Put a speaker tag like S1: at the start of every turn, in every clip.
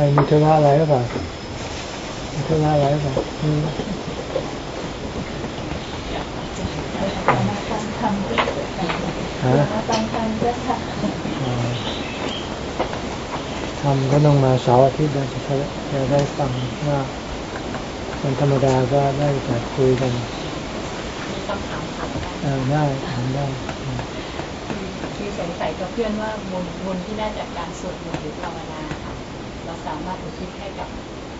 S1: รมีธุระอะไรหรือเปล่ามีธุระอะไรหรือเปล่ามีฮะทำก็ต้องมาเสาร์อาทิตย์จะจะได้ฟังว่าวันธรรมดาก็ได้จะคุยกันได้ทำได้
S2: คือสงสัยกับเพื่อนว่าบุญบุญที่ได้จากการสวดมนต์หรือภาวนาค่ะเรา สามารถอุทิศให้กับ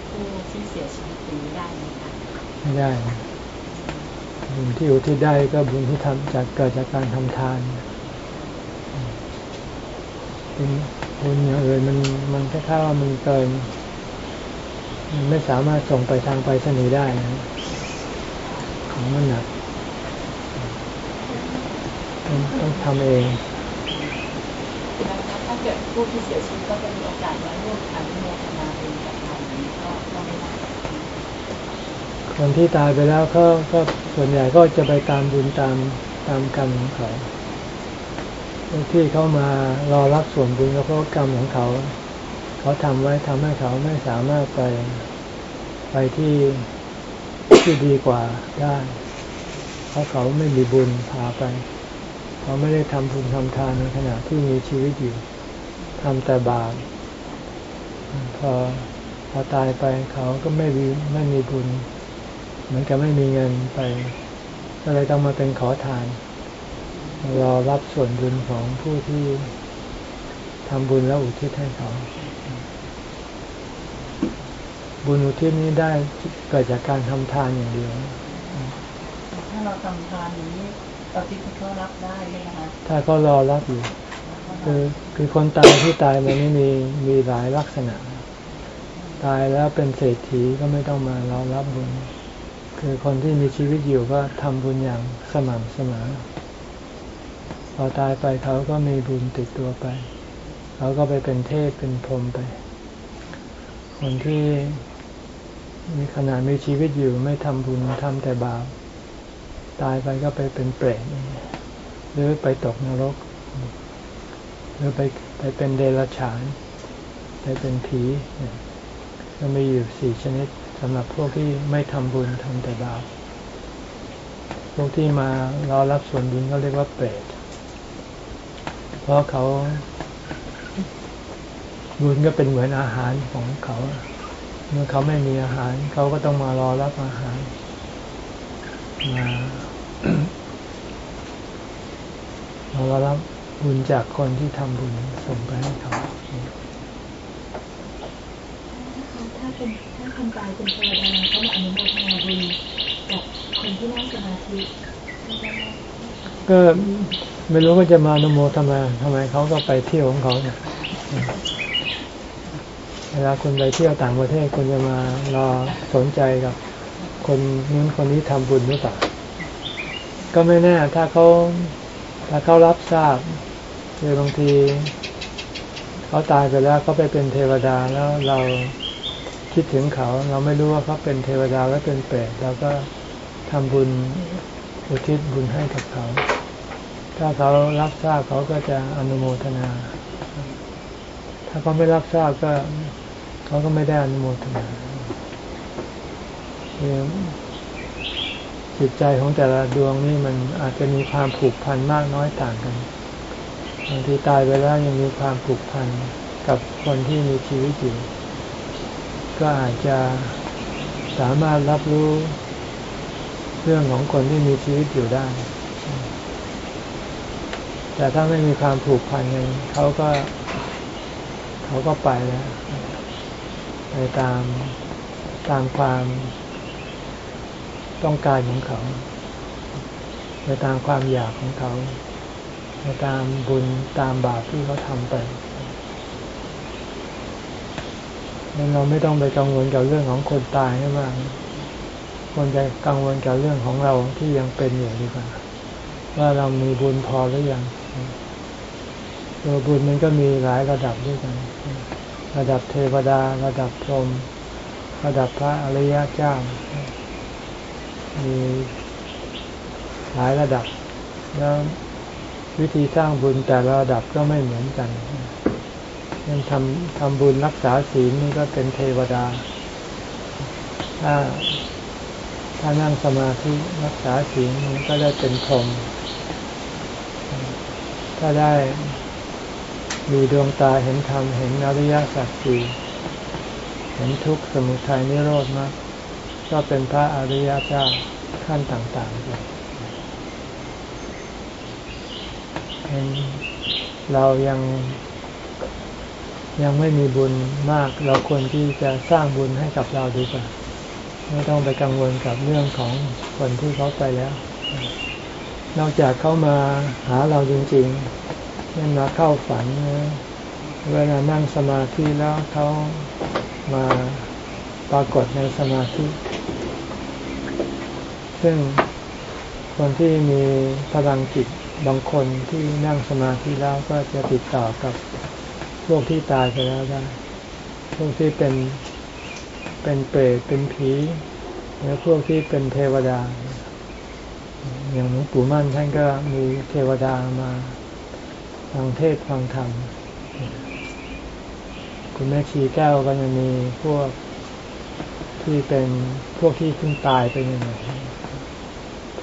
S2: ผู้ที่เสียชีวิตนี้ได้ไหมคะไม่ได้
S1: บุญที่อุทิศได้ก็บุญที่ทำจากเกิดจากการทำทานเป็นบุญอย่างอื่นมันมันแค่ข้าว่ามันเกินมันไม่สามารถส่งไปทางไปสนีได้นะของมันหนักต้องต้องทำเอง
S2: เกิดผู้ที่เสียชีวิตก็จะมีโอกาสมาร่วมอนุโมทนาบุญกับเราก็ก็ไม่ได้
S1: คนที่ตายไปแล้วก็ก็ส่วนใหญ่ก็จะไปตามบุญตามตามกรรมของเขาที่เขามารอรับส่วนบุญก็เพราะกรรมของเขา เขาทำไว้ทำให้เขาไม่สามารถไปไปที่ที่ดีกว่าได้ เพราะเขาไม่มีบุญพาไป เขาไม่ได้ทำบุญทำทานในขณะที่มีชีวิตอยู่ ทำแต่บาปพอพอตายไปเขาก็ไม่มีไม่มีบุญ เหมือนกับไม่มีเงินไปก็เลยต้องมาเป็นขอทานรอรับส่วนบุญของผู้ที่ทำบุญแล้วอุทิศให้เขาบุญอุทิศนี้ได้เกิดจากการทำทานอย่างเดียว
S2: ถ้าเราทำทานอย่างนี้เราทิศเขารับได้ไหมคะ
S1: ถ้าเขารอรับอยู่ คือคือคนตายที่ตายมันนี่มีมีหลายลักษณะ ตายแล้วเป็นเศรษฐีก็ไม่ต้องมารอรับบุญ คือคนที่มีชีวิตอยู่ก็ทำบุญอย่างสม่ำเสมอพอตายไปเขาก็มีบุญติดตัวไป เขาก็ไปเป็นเทพเป็นพรหมไป คนที่มีขนาดมีชีวิตอยู่ไม่ทำบุญทำแต่บาปตายไปก็ไปเป็นเปรตหรือไปตกนรก หรือไปไปเป็นเดรัจฉาน ไปเป็นผีก็มีอยู่สี่ชนิดสำหรับพวกที่ไม่ทำบุญทำแต่บาปพวกที่มารอรับส่วนบุญก็เรียกว่าเปรตเพราะเขาบุญก็เป็นเหมือนอาหารของเขา เมื่อเขาไม่มีอาหาร เขาก็ต้องมารอรับอาหารมารอรับ บุญจากคนที่ทำบุญส่งไปให้เขา
S2: ถ้าเป็นถ้าคนตายเป็นเทวดาเขามาอนุโมทนาบุญกับคนที่นั่งสมาธิ
S1: ก็ไม่รู้ว่าจะมาโนโมทำไมทำไมเขาก็ไปเที่ยวของเขาเนี่ยเวลาคุณไปเที่ยวต่างประเทศคุณจะมารอสนใจกับคนนู้นคนนี้ทำบุญหรือเปล่าก็ไม่แน่ถ้าเขาถ้าเขารับทราบ คือบางทีเขาตายไปแล้วเขาไปเป็นเทวดาแล้วเราคิดถึงเขา เราไม่รู้ว่าเขาเป็นเทวดาแล้วเป็นเปรตเราก็ทำบุญอุทิศบุญให้กับเขา ถ้าเขารับทราบเขาก็จะอนุโมทนา ถ้าเขาไม่รับทราบก็เขาก็ไม่ได้อนุโมทนาจิตใจของแต่ละดวงนี่มันอาจจะมีความผูกพันมากน้อยต่างกัน บางทีตายไปแล้วยังมีความผูกพันกับคนที่มีชีวิตอยู่ ก็อาจจะสามารถรับรู้เรื่องของคนที่มีชีวิตอยู่ได้ แต่ถ้าไม่มีความผูกพันกันเขาก็เขาก็ไปแล้วไปตามตามความต้องการของเขา ไปตามความอยากของเขา ตามบุญตามบาปที่เขาทำไปเราไม่ต้องไปกังวลกับเรื่องของคนตายให้มากควรจะกังวลกับเรื่องของเราที่ยังเป็นอยู่ดีกว่า ว่าเรามีบุญพอหรือยังตัวบุญมันก็มีหลายระดับด้วยกัน ระดับเทวดา ระดับพรหมระดับพระอริยเจ้า มีหลายระดับแล้ว วิธีสร้างบุญแต่ละระดับก็ไม่เหมือนกันยังทำทำบุญรักษาศีลนี่ก็เป็นเทวดา ถ้าถ้านั่งสมาธิรักษาศีลก็ได้เป็นพรหมถ้าได้มีดวงตาเห็นธรรมเห็นอริยสัจสี่เห็นทุกข์สมุทัยนิโรธมากก็เป็นพระอริยเจ้าขั้นต่างๆไป เรายังยังไม่มีบุญมาก เราควรที่จะสร้างบุญให้กับเราดีกว่า ไม่ต้องไปกังวลกับเรื่องของคนที่เขาไปแล้ว นอกจากเขามาหาเราจริงๆเน่นมาเข้าฝันเวลานั่งสมาธิแล้วเขามาปรากฏในสมาธิ ซึ่งคนที่มีพลังจิต บางคนที่นั่งสมาธิแล้วก็จะติดต่อกับพวกที่ตายไปแล้วได้ พวกที่เป็นเป็นเปรตเป็นผีหรือพวกที่เป็นเทวดา อย่างหลวงปู่มั่นท่านก็มีเทวดามาฟังเทศฟังธรรม คุณแม่ชีแก้วก็จะมีพวกที่เป็นพวกที่เพิ่งตายไปเนี่ย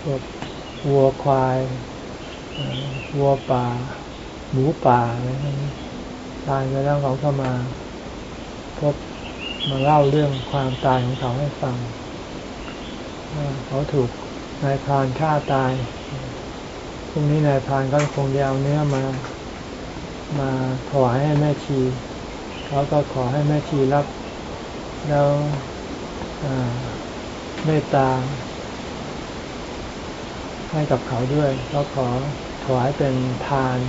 S1: พวกวัวควาย วัวป่า หมูป่าอะไรนี้ตายไปแล้วเขาก็มาพบมาเล่าเรื่องความตายของเขาให้ฟังเขาถูกนายพรานฆ่าตาย พรุ่งนี้นายพรานก็คงจะเอาเนื้อมา มาถวายให้แม่ชี เขาก็ขอให้แม่ชีรับ แล้วเมตตาให้กับเขาด้วยเขาขอ ถวายเป็นทาน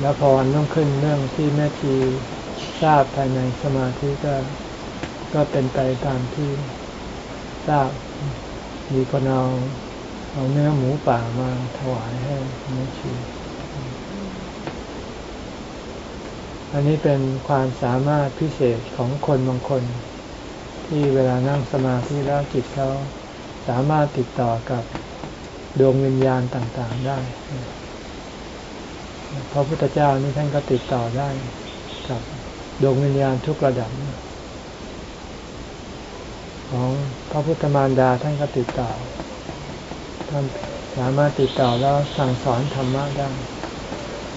S1: แล้วพอวันต้องขึ้นเรื่องที่แม่ชีทราบภายในสมาธิก็ก็เป็นไปตามที่ทราบมีคนเอาเอาเนื้อหมูป่ามาถวายให้แม่ชีอันนี้เป็นความสามารถพิเศษของคนบางคน ที่เวลานั่งสมาธิแล้วจิตเขาสามารถติดต่อกับ ดวงวิญญาณต่างๆได้ พระพุทธเจ้านี่ท่านก็ติดต่อได้กับดวงวิญญาณทุกระดับ ของพระพุทธมารดาท่านก็ติดต่อ ท่านสามารถติดต่อแล้วสั่งสอนธรรมะได้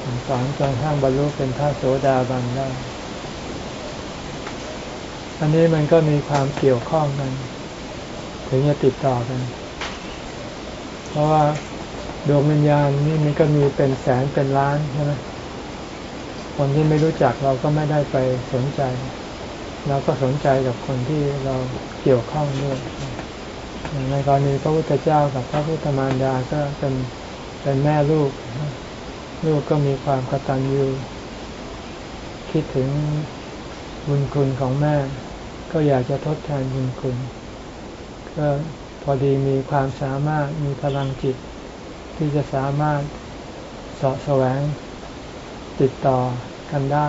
S1: สั่งสอนจนทั้งบรรลุเป็นพระโสดาบันได้อันนี้มันก็มีความเกี่ยวข้องกัน ถึงจะติดต่อกัน เพราะว่าดวงวิญญาณนี่มันก็มีเป็นแสนเป็นล้านใช่ไหมคนที่ไม่รู้จักเราก็ไม่ได้ไปสนใจ เราก็สนใจกับคนที่เราเกี่ยวข้องด้วยในกรณีพระพุทธเจ้ากับพระพุทธมารดาก็เป็นเป็นแม่ลูก ลูกก็มีความกตัญญูคิดถึงบุญคุณของแม่ ก็อยากจะทดแทนบุญคุณ ก็ พอดีมีความสามารถมีพลังจิต ที่จะสามารถสาะแสวงติดต่อกันได้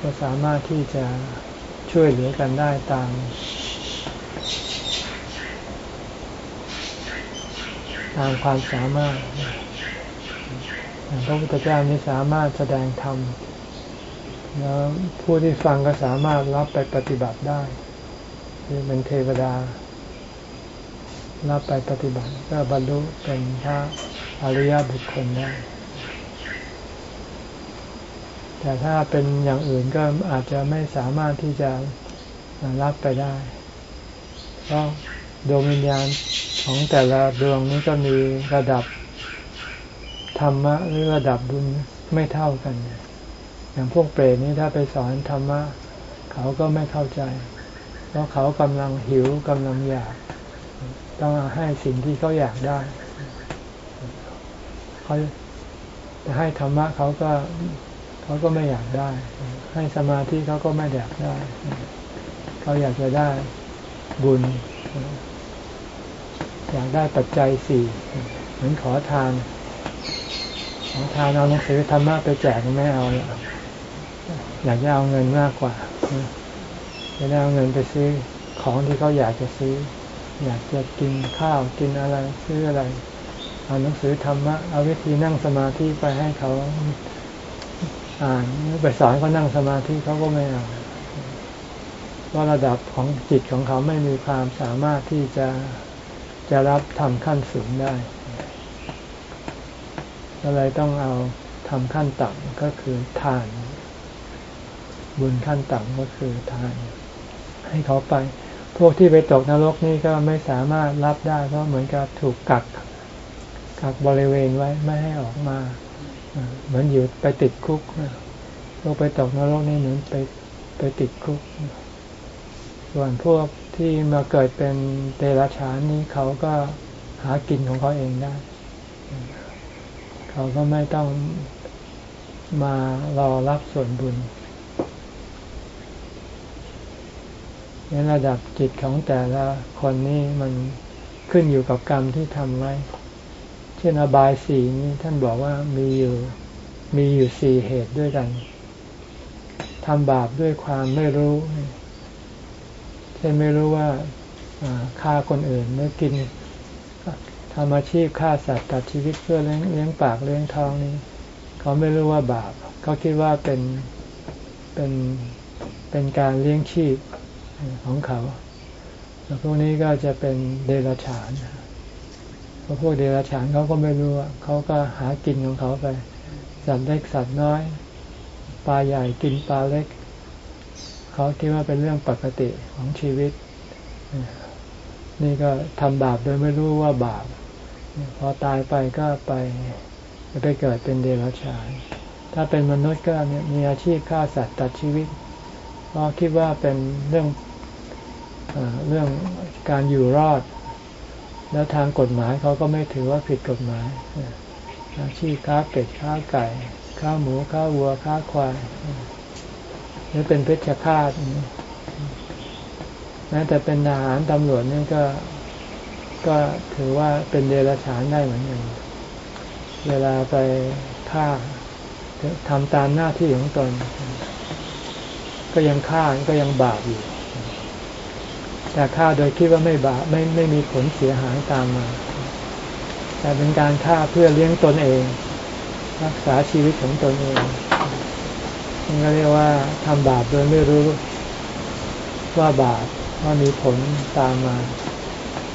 S1: ก็สามารถที่จะช่วยเหลือกันได้ตามตามความสามารถพระพุทธเจ้านี้สามารถแสดงธรรมแล้วผู้ที่ฟังก็สามารถรับไปปฏิบัติได้ที่เป็นเทวดา รับไปปฏิบัติก็บรรลุเป็นพระอริยบุคคลได้แต่ถ้าเป็นอย่างอื่นก็อาจจะไม่สามารถที่จะรับไปได้ เพราะดวงวิญญาณของแต่ละดวงนี้ก็มีระดับธรรมะหรือระดับบุญไม่เท่ากัน อย่างพวกเปรตนี้ถ้าไปสอนธรรมะ เขาก็ไม่เข้าใจ เพราะเขากำลังหิวกำลังอยาก ต้องให้สิ่งที่เขาอยากได้เขาจะให้ธรรมะเขาก็เขาก็ไม่อยากได้ ให้สมาธิเขาก็ไม่อยากได้ เขาอยากจะได้บุญ อยากได้ปัจจัยสี่เหมือนขอทานขอทานเอาหนังสือธรรมะไปแจกไม่เอาอยากจะเอาเงินมากกว่าจะได้เอาเงินไปซื้อของที่เขาอยากจะซื้อ อยากจะกินข้าวกินอะไรซื้ออะไรเอาหนังสือธรรมะเอาวิธีนั่งสมาธิไปให้เขาอ่านไปสอนเขานั่งสมาธิเขาก็ไม่เอาว่าระดับของจิตของเขาไม่มีความสามารถที่จะจะรับทำขั้นสูงได้ก็เลยต้องเอาทำขั้นต่ำก็คือทาน บุญขั้นต่ำก็คือทาน ให้เขาไป พวกที่ไปตกนรกนี่ก็ไม่สามารถรับได้ เพราะเหมือนกับถูกกักกักบริเวณไว้ไม่ให้ออกมาเหมือนอยู่ไปติดคุกพวกไปตกนรกนี่เหมือนไปไปติดคุก ส่วนพวกที่มาเกิดเป็นเตระฉานนี้เขาก็หากินของเขาเองได้ เขาก็ไม่ต้องมารอรับส่วนบุญ ในระดับจิตของแต่ละคนนี่มันขึ้นอยู่กับกรรมที่ทำไว้ เช่นอบายสีนี้ท่านบอกว่ามีอยู่มีอยู่สี่เหตุด้วยกันทำบาปด้วยความไม่รู้ เช่นไม่รู้ว่าฆ่าคนอื่นเมื่อกินทำอาชีพฆ่าสัตว์ตัดชีวิตเพื่อเลี้ยงเลี้ยงปากเลี้ยงท้องนี้ เขาไม่รู้ว่าบาปเขาคิดว่าเป็นเป็นเป็นการเลี้ยงชีพ ของเขา แล้วพวกนี้ก็จะเป็นเดรัจฉานเพราะพวกเดรัจฉานเขาก็ไม่รู้เขาก็หากินของเขาไปสัตว์เล็กสัตว์น้อยปลาใหญ่กินปลาเล็ก เขาคิดว่าเป็นเรื่องปกติของชีวิต นี่ก็ทำบาปโดยไม่รู้ว่าบาป พอตายไปก็ไปไปเกิดเป็นเดรัจฉาน ถ้าเป็นมนุษย์ก็มีอาชีพฆ่าสัตว์ตัดชีวิตเพราะคิดว่าเป็นเรื่อง เรื่องการอยู่รอด แล้วทางกฎหมายเขาก็ไม่ถือว่าผิดกฎหมายอาชีพค้าเป็ดค้าไก่ข้าหมูข้าวัวข้าควายหรือเป็นเพชฌฆาตแม้แต่เป็นทหารตำรวจนี่ก็ก็ถือว่าเป็นเดรัจฉานได้เหมือนกันเวลาไปฆ่าทำตามหน้าที่ของตน ก็ยังฆ่าก็ยังบาปอยู่ แต่ฆ่าโดยคิดว่าไม่บาปไม่ไม่มีผลเสียหายตามมา แต่เป็นการฆ่าเพื่อเลี้ยงตนเอง รักษาชีวิตของตนเองนี่ก็เรียกว่าทำบาปโดยไม่รู้ว่าบาปว่ามีผลตามมา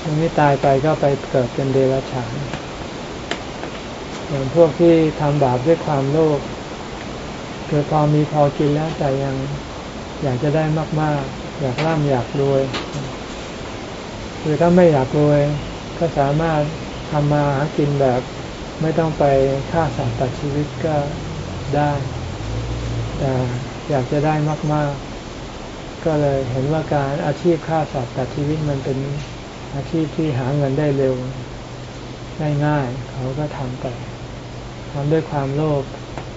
S1: ตรงนี้ตายไปก็ไปเกิดเป็นเดรัจฉานอย่างพวกที่ทำบาปด้วยความโลภเกิดพอมีพอกินแล้วแต่ยังอยากจะได้มาก ๆ อยากร่ำอยากรวย คือถ้าไม่อยากรวย ก็สามารถทำมาหากินแบบ ไม่ต้องไปฆ่าสัตว์ตัดชีวิตก็ได้ แต่อยากจะได้มาก ๆ ก็เลยเห็นว่าการอาชีพฆ่าสัตว์ตัดชีวิตมันเป็นอาชีพที่หาเงินได้เร็วง่ายๆเขาก็ทำไปทำด้วยความโลภ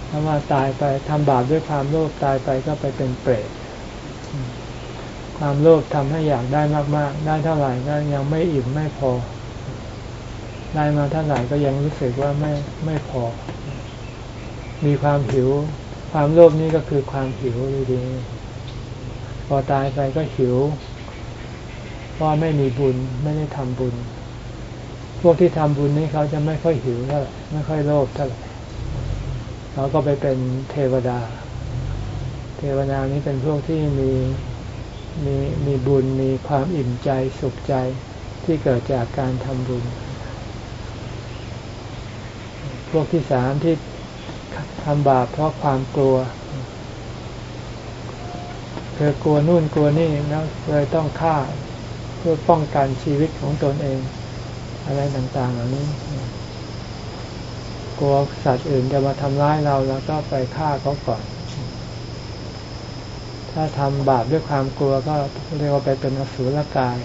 S1: ถ้าว่าตายไปทำบาปด้วยความโลภตายไปก็ไปเป็นเปรต ความโลภทำให้อยากได้มาก ๆ ได้เท่าไหร่ก็ยังไม่อิ่มไม่พอ ได้มาเท่าไหร่ก็ยังรู้สึกว่าไม่ไม่พอ มีความหิว ความโลภนี่ก็คือความหิวดีๆพอตายไปก็หิวเพราะไม่มีบุญไม่ได้ทำบุญ พวกที่ทำบุญนี่เขาจะไม่ค่อยหิวเท่าไหร่ไม่ค่อยโลภเท่าไหร่เขาก็ไปเป็นเทวดา เทวดานี้เป็นพวกที่มี มีมีบุญมีความอิ่มใจสุขใจที่เกิดจากการทำบุญ พวกที่สามที่ทำบาปเพราะความกลัวเธอกลัวนู่นกลัวนี่แล้วเลยต้องฆ่าเพื่อป้องกันชีวิตของตนเอง อะไรต่างๆเหล่านี้ กลัวสัตว์อื่นจะมาทำร้ายเราแล้วก็ไปฆ่าเขาก่อน ถ้าทำบาปด้วยความกลัวก็เรียกว่าไปเป็นอสุรกาย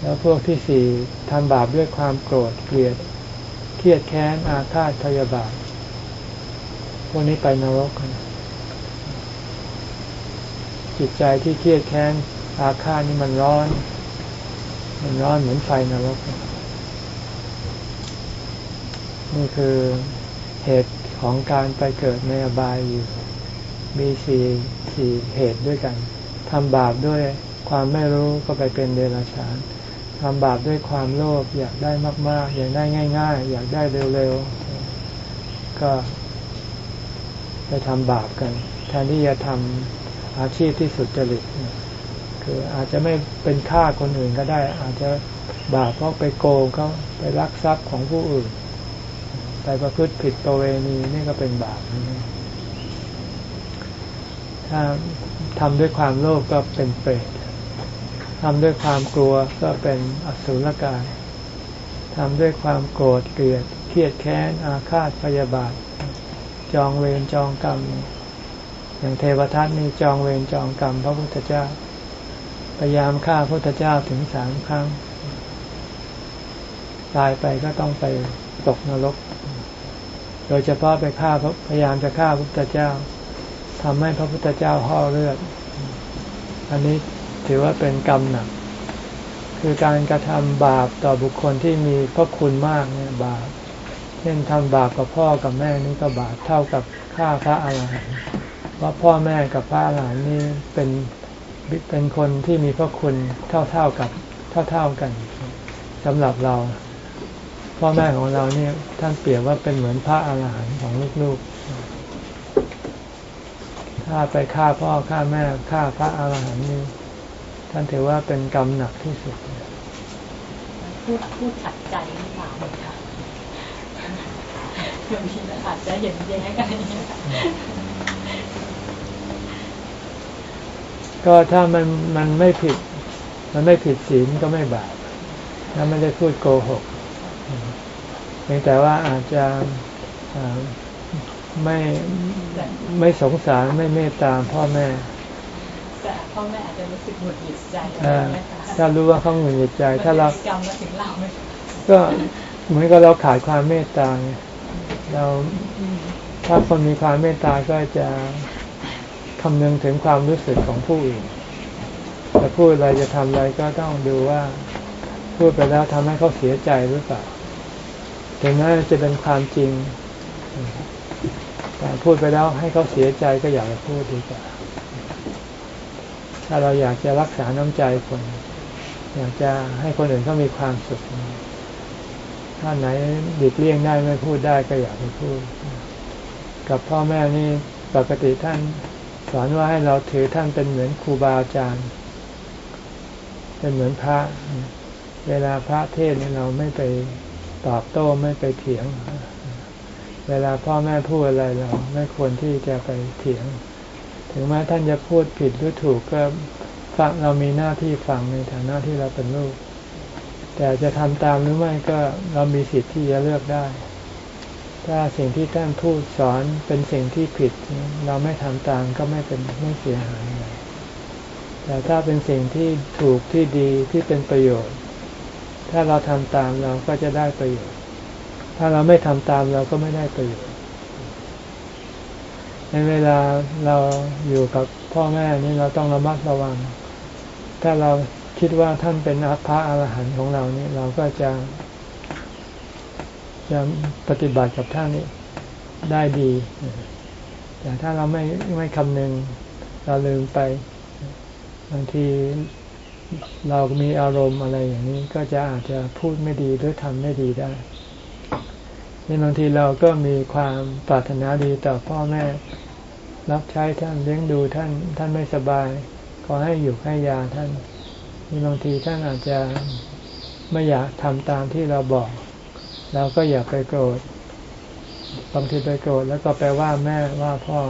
S1: แล้วพวกที่สี่ทำบาปด้วยความโกรธเกลียด เครียดแค้นอาฆาตพยาบาทพวกนี้ไปนรกจิตใจที่เครียดแค้นอาฆาตนี่มันร้อน มันร้อนเหมือนไฟนรก นี่คือเหตุของการไปเกิดในอบายอยู่ มีสี่สี่เหตุด้วยกันทำบาปด้วยความไม่รู้ก็ไปเป็นเดรัจฉานทำบาปด้วยความโลภอยากได้มาก ๆ อยากได้ง่าย ๆ อยากได้เร็วๆ ก็ไปทำบาปกันแทนที่จะทำอาชีพที่สุดจริตคืออาจจะไม่เป็นฆ่าคนอื่นก็ได้ อาจจะบาปเพราะไปโกงเขาไปลักทรัพย์ของผู้อื่น ไปประพฤติผิดประเวณีนี่ก็เป็นบาป ถ้าทำด้วยความโลภก็เป็นเปรตทำด้วยความกลัวก็เป็นอสุรกายทำด้วยความโกรธเกลียดเครียดแค้นอาฆาตพยาบาท จองเวรจองกรรม อย่างเทวทัตนี่จองเวรจองกรรม พระพุทธเจ้า พยายามฆ่าพระพุทธเจ้าถึงสามครั้ง ตายไปก็ต้องไปตกนรก โดยเฉพาะไปฆ่าพยายามจะฆ่าพระพุทธเจ้า ทำให้พระพุทธเจ้าห่อเลือด อันนี้ถือว่าเป็นกรรมหนัก คือการกระทำบาปต่อบุคคลที่มีพระคุณมากเนี่ยบาป เช่นทำบาปกับพ่อกับแม่นี่ก็บาปเท่ากับฆ่าพระอาหารหันต์เพราะพ่อแม่กับพระอาหารหันต์นี่เป็นเป็นคนที่มีพระคุณเท่าเท่ากับเท่าเท่ากันสำหรับเรา พ่อแม่ของเราเนี่ยท่านเปรียบว่าเป็นเหมือนพระอาหารหันต์ของลูกๆ ถ้าไปฆ่าพ่อฆ่าแม่ฆ่าพระอาหารหันต์นี่ท่านถือว่าเป็นกรรมหนักที่สุด
S2: พูดพูดขัดใจหรือเปล่าคะบางทีอาจจะเห็นแย้งกัน
S1: ก็ถ้ามันมันไม่ผิด มันไม่ผิดศีลก็ไม่บาปถ้าไม่ได้พูดโกหกเพียงแต่ว่าอาจจะ ไม่ไม่สงสารไม่เมตตาพ่อแม่
S2: แต่พ่อแม่อาจจะรู้สึกหงุดหงิดใจ
S1: ถ้ารู้ว่าเขาหงุดหงิดใจ ถ้าเรา
S2: กรรมมาถึงเรา
S1: ก็เหมือนกับเราขาดความเมตตาเราถ้าคนมีความเมตตาก็จะคำนึงถึงความรู้สึกของผู้อื่นจะพูดอะไรจะทำอะไรก็ต้องดูว่า พูดไปแล้วทำให้เขาเสียใจหรือเปล่าถึงแม้จะเป็นความจริง แต่พูดไปแล้วให้เขาเสียใจก็อยากจะพูดดีกว่าถ้าเราอยากจะรักษาน้ำใจคน อยากจะให้คนอื่นเขามีความสุข ถ้าไหนดิดเลี่ยงได้ไม่พูดได้ก็อยากไปพูด กับพ่อแม่นี่ปกติท่านสอนว่าให้เราถือท่านเป็นเหมือนครูบาอาจารย์ เป็นเหมือนพระ เวลาพระเทศนี่เราไม่ไปตอบโต้ไม่ไปเถียง เวลาพ่อแม่พูดอะไรเราไม่ควรที่จะไปเถียง ถึงแม้ท่านจะพูดผิดหรือถูกก็ฟังเรามีหน้าที่ฟังในฐานะที่เราเป็นลูก แต่จะทำตามหรือไม่ก็เรามีสิทธิ์ที่จะเลือกได้ ถ้าสิ่งที่ท่านพูดสอนเป็นสิ่งที่ผิด เราไม่ทำตามก็ไม่เป็นไม่เสียหายอะไรแต่ถ้าเป็นสิ่งที่ถูกที่ดีที่เป็นประโยชน์ ถ้าเราทำตามเราก็จะได้ประโยชน์ ถ้าเราไม่ทำตามเราก็ไม่ได้ประโยชน์ในเวลาเราอยู่กับพ่อแม่นี่เราต้องระมัดระวัง ถ้าเราคิดว่าท่านเป็นพระอรหันต์ของเราเนี่ย เราก็จะจะปฏิบัติกับท่านนี้ได้ดี แต่ถ้าเราไม่ไม่คำนึง เราลืมไปบางทีเรามีอารมณ์อะไรอย่างนี้ ก็จะอาจจะพูดไม่ดีหรือทำไม่ดีได้ ในบางทีเราก็มีความปรารถนาดีต่อพ่อแม่ รับใช้ท่านเลี้ยงดูท่าน ท่านไม่สบายขอให้อยู่ให้ยาท่านมีบางทีท่านอาจจะไม่อยากทำตามที่เราบอกเราก็อย่าไปโกรธบางทีไปโกรธแล้วก็ไปว่าแม่ว่าพ่อ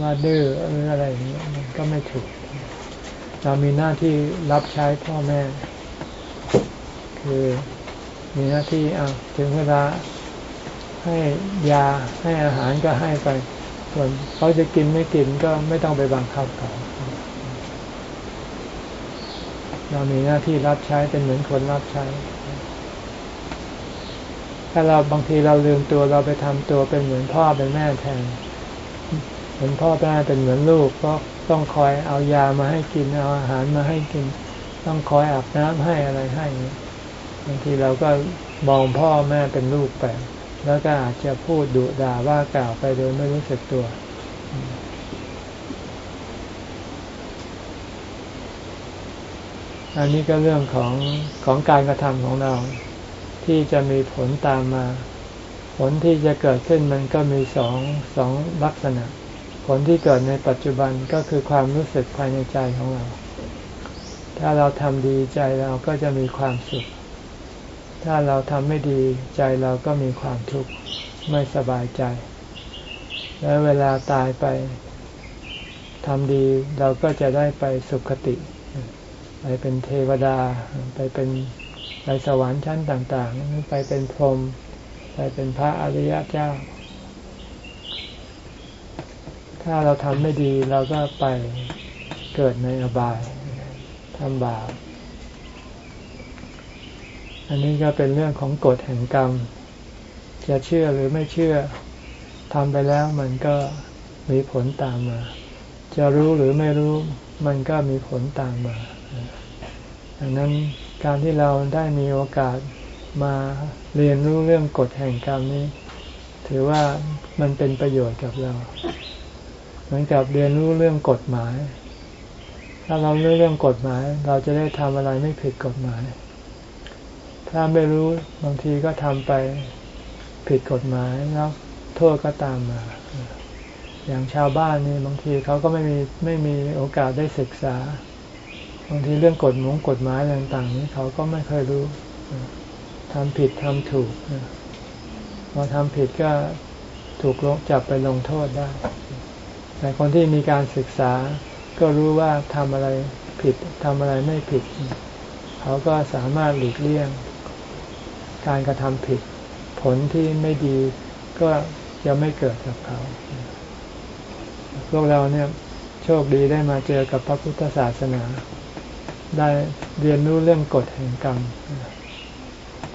S1: ว่าดื้อหรืออะไรอย่างนี้มันก็ไม่ถูก เรามีหน้าที่รับใช้พ่อแม่ คือมีหน้าที่เอาถึงเวลา ให้ยาให้อาหารก็ให้ไป ส่วนเขาจะกินไม่กินก็ไม่ต้องไปบังคับเขาเรามีหน้าที่รับใช้เป็นเหมือนคนรับใช้ ถ้าเราบางทีเราลืมตัวเราไปทำตัวเป็นเหมือนพ่อเป็นแม่แทนเหมือนพ่อแม่เป็นเหมือนลูกก็ต้องคอยเอายามาให้กินเอาอาหารมาให้กิน ต้องคอยอาบน้ำให้อะไรให้บางทีเราก็มองพ่อแม่เป็นลูกไป แล้วก็อาจจะพูดดุด่าว่ากล่าวไปโดยไม่รู้สึกตัว อันนี้ก็เรื่องของของการกระทำของเรา ที่จะมีผลตามมา ผลที่จะเกิดขึ้นมันก็มีสองสองลักษณะ ผลที่เกิดในปัจจุบันก็คือความรู้สึกภายในใจของเรา ถ้าเราทำดีใจเราก็จะมีความสุข ถ้าเราทำไม่ดีใจเราก็มีความทุกข์ไม่สบายใจ แล้วเวลาตายไปทำดีเราก็จะได้ไปสุคติ ไปเป็นเทวดา ไปเป็นไปสวรรค์ชั้นต่างๆ ไปเป็นพรหมไปเป็นพระอริยเจ้า ถ้าเราทำไม่ดีเราก็ไปเกิดในอบายทำบาป อันนี้ก็เป็นเรื่องของกฎแห่งกรรม จะเชื่อหรือไม่เชื่อทำไปแล้วมันก็มีผลตามมา จะรู้หรือไม่รู้มันก็มีผลตามมาดังนั้นการที่เราได้มีโอกาสมาเรียนรู้เรื่องกฎแห่งกรรมนี้ ถือว่ามันเป็นประโยชน์กับเรา เหมือนกับเรียนรู้เรื่องกฎหมาย ถ้าเรารู้เรื่องกฎหมาย เราจะได้ทำอะไรไม่ผิดกฎหมาย ถ้าไม่รู้บางทีก็ทำไปผิดกฎหมายแล้วโทษก็ตามมา อย่างชาวบ้านนี่บางทีเขาก็ไม่มีไม่มีโอกาสได้ศึกษา บางทีเรื่องกฎหมงกฎหมายต่างๆนี้เขาก็ไม่เคยรู้ทำผิดทำถูกพอทำผิดก็ถูกลงจับไปลงโทษได้ แต่คนที่มีการศึกษา ก็รู้ว่าทำอะไรผิดทำอะไรไม่ผิด เขาก็สามารถหลีกเลี่ยง การกระทำผิด ผลที่ไม่ดีก็จะไม่เกิดกับเขา พวกเราเนี่ยโชคดีได้มาเจอกับพระพุทธศาสนา ได้เรียนรู้เรื่องกฎแห่งกรรม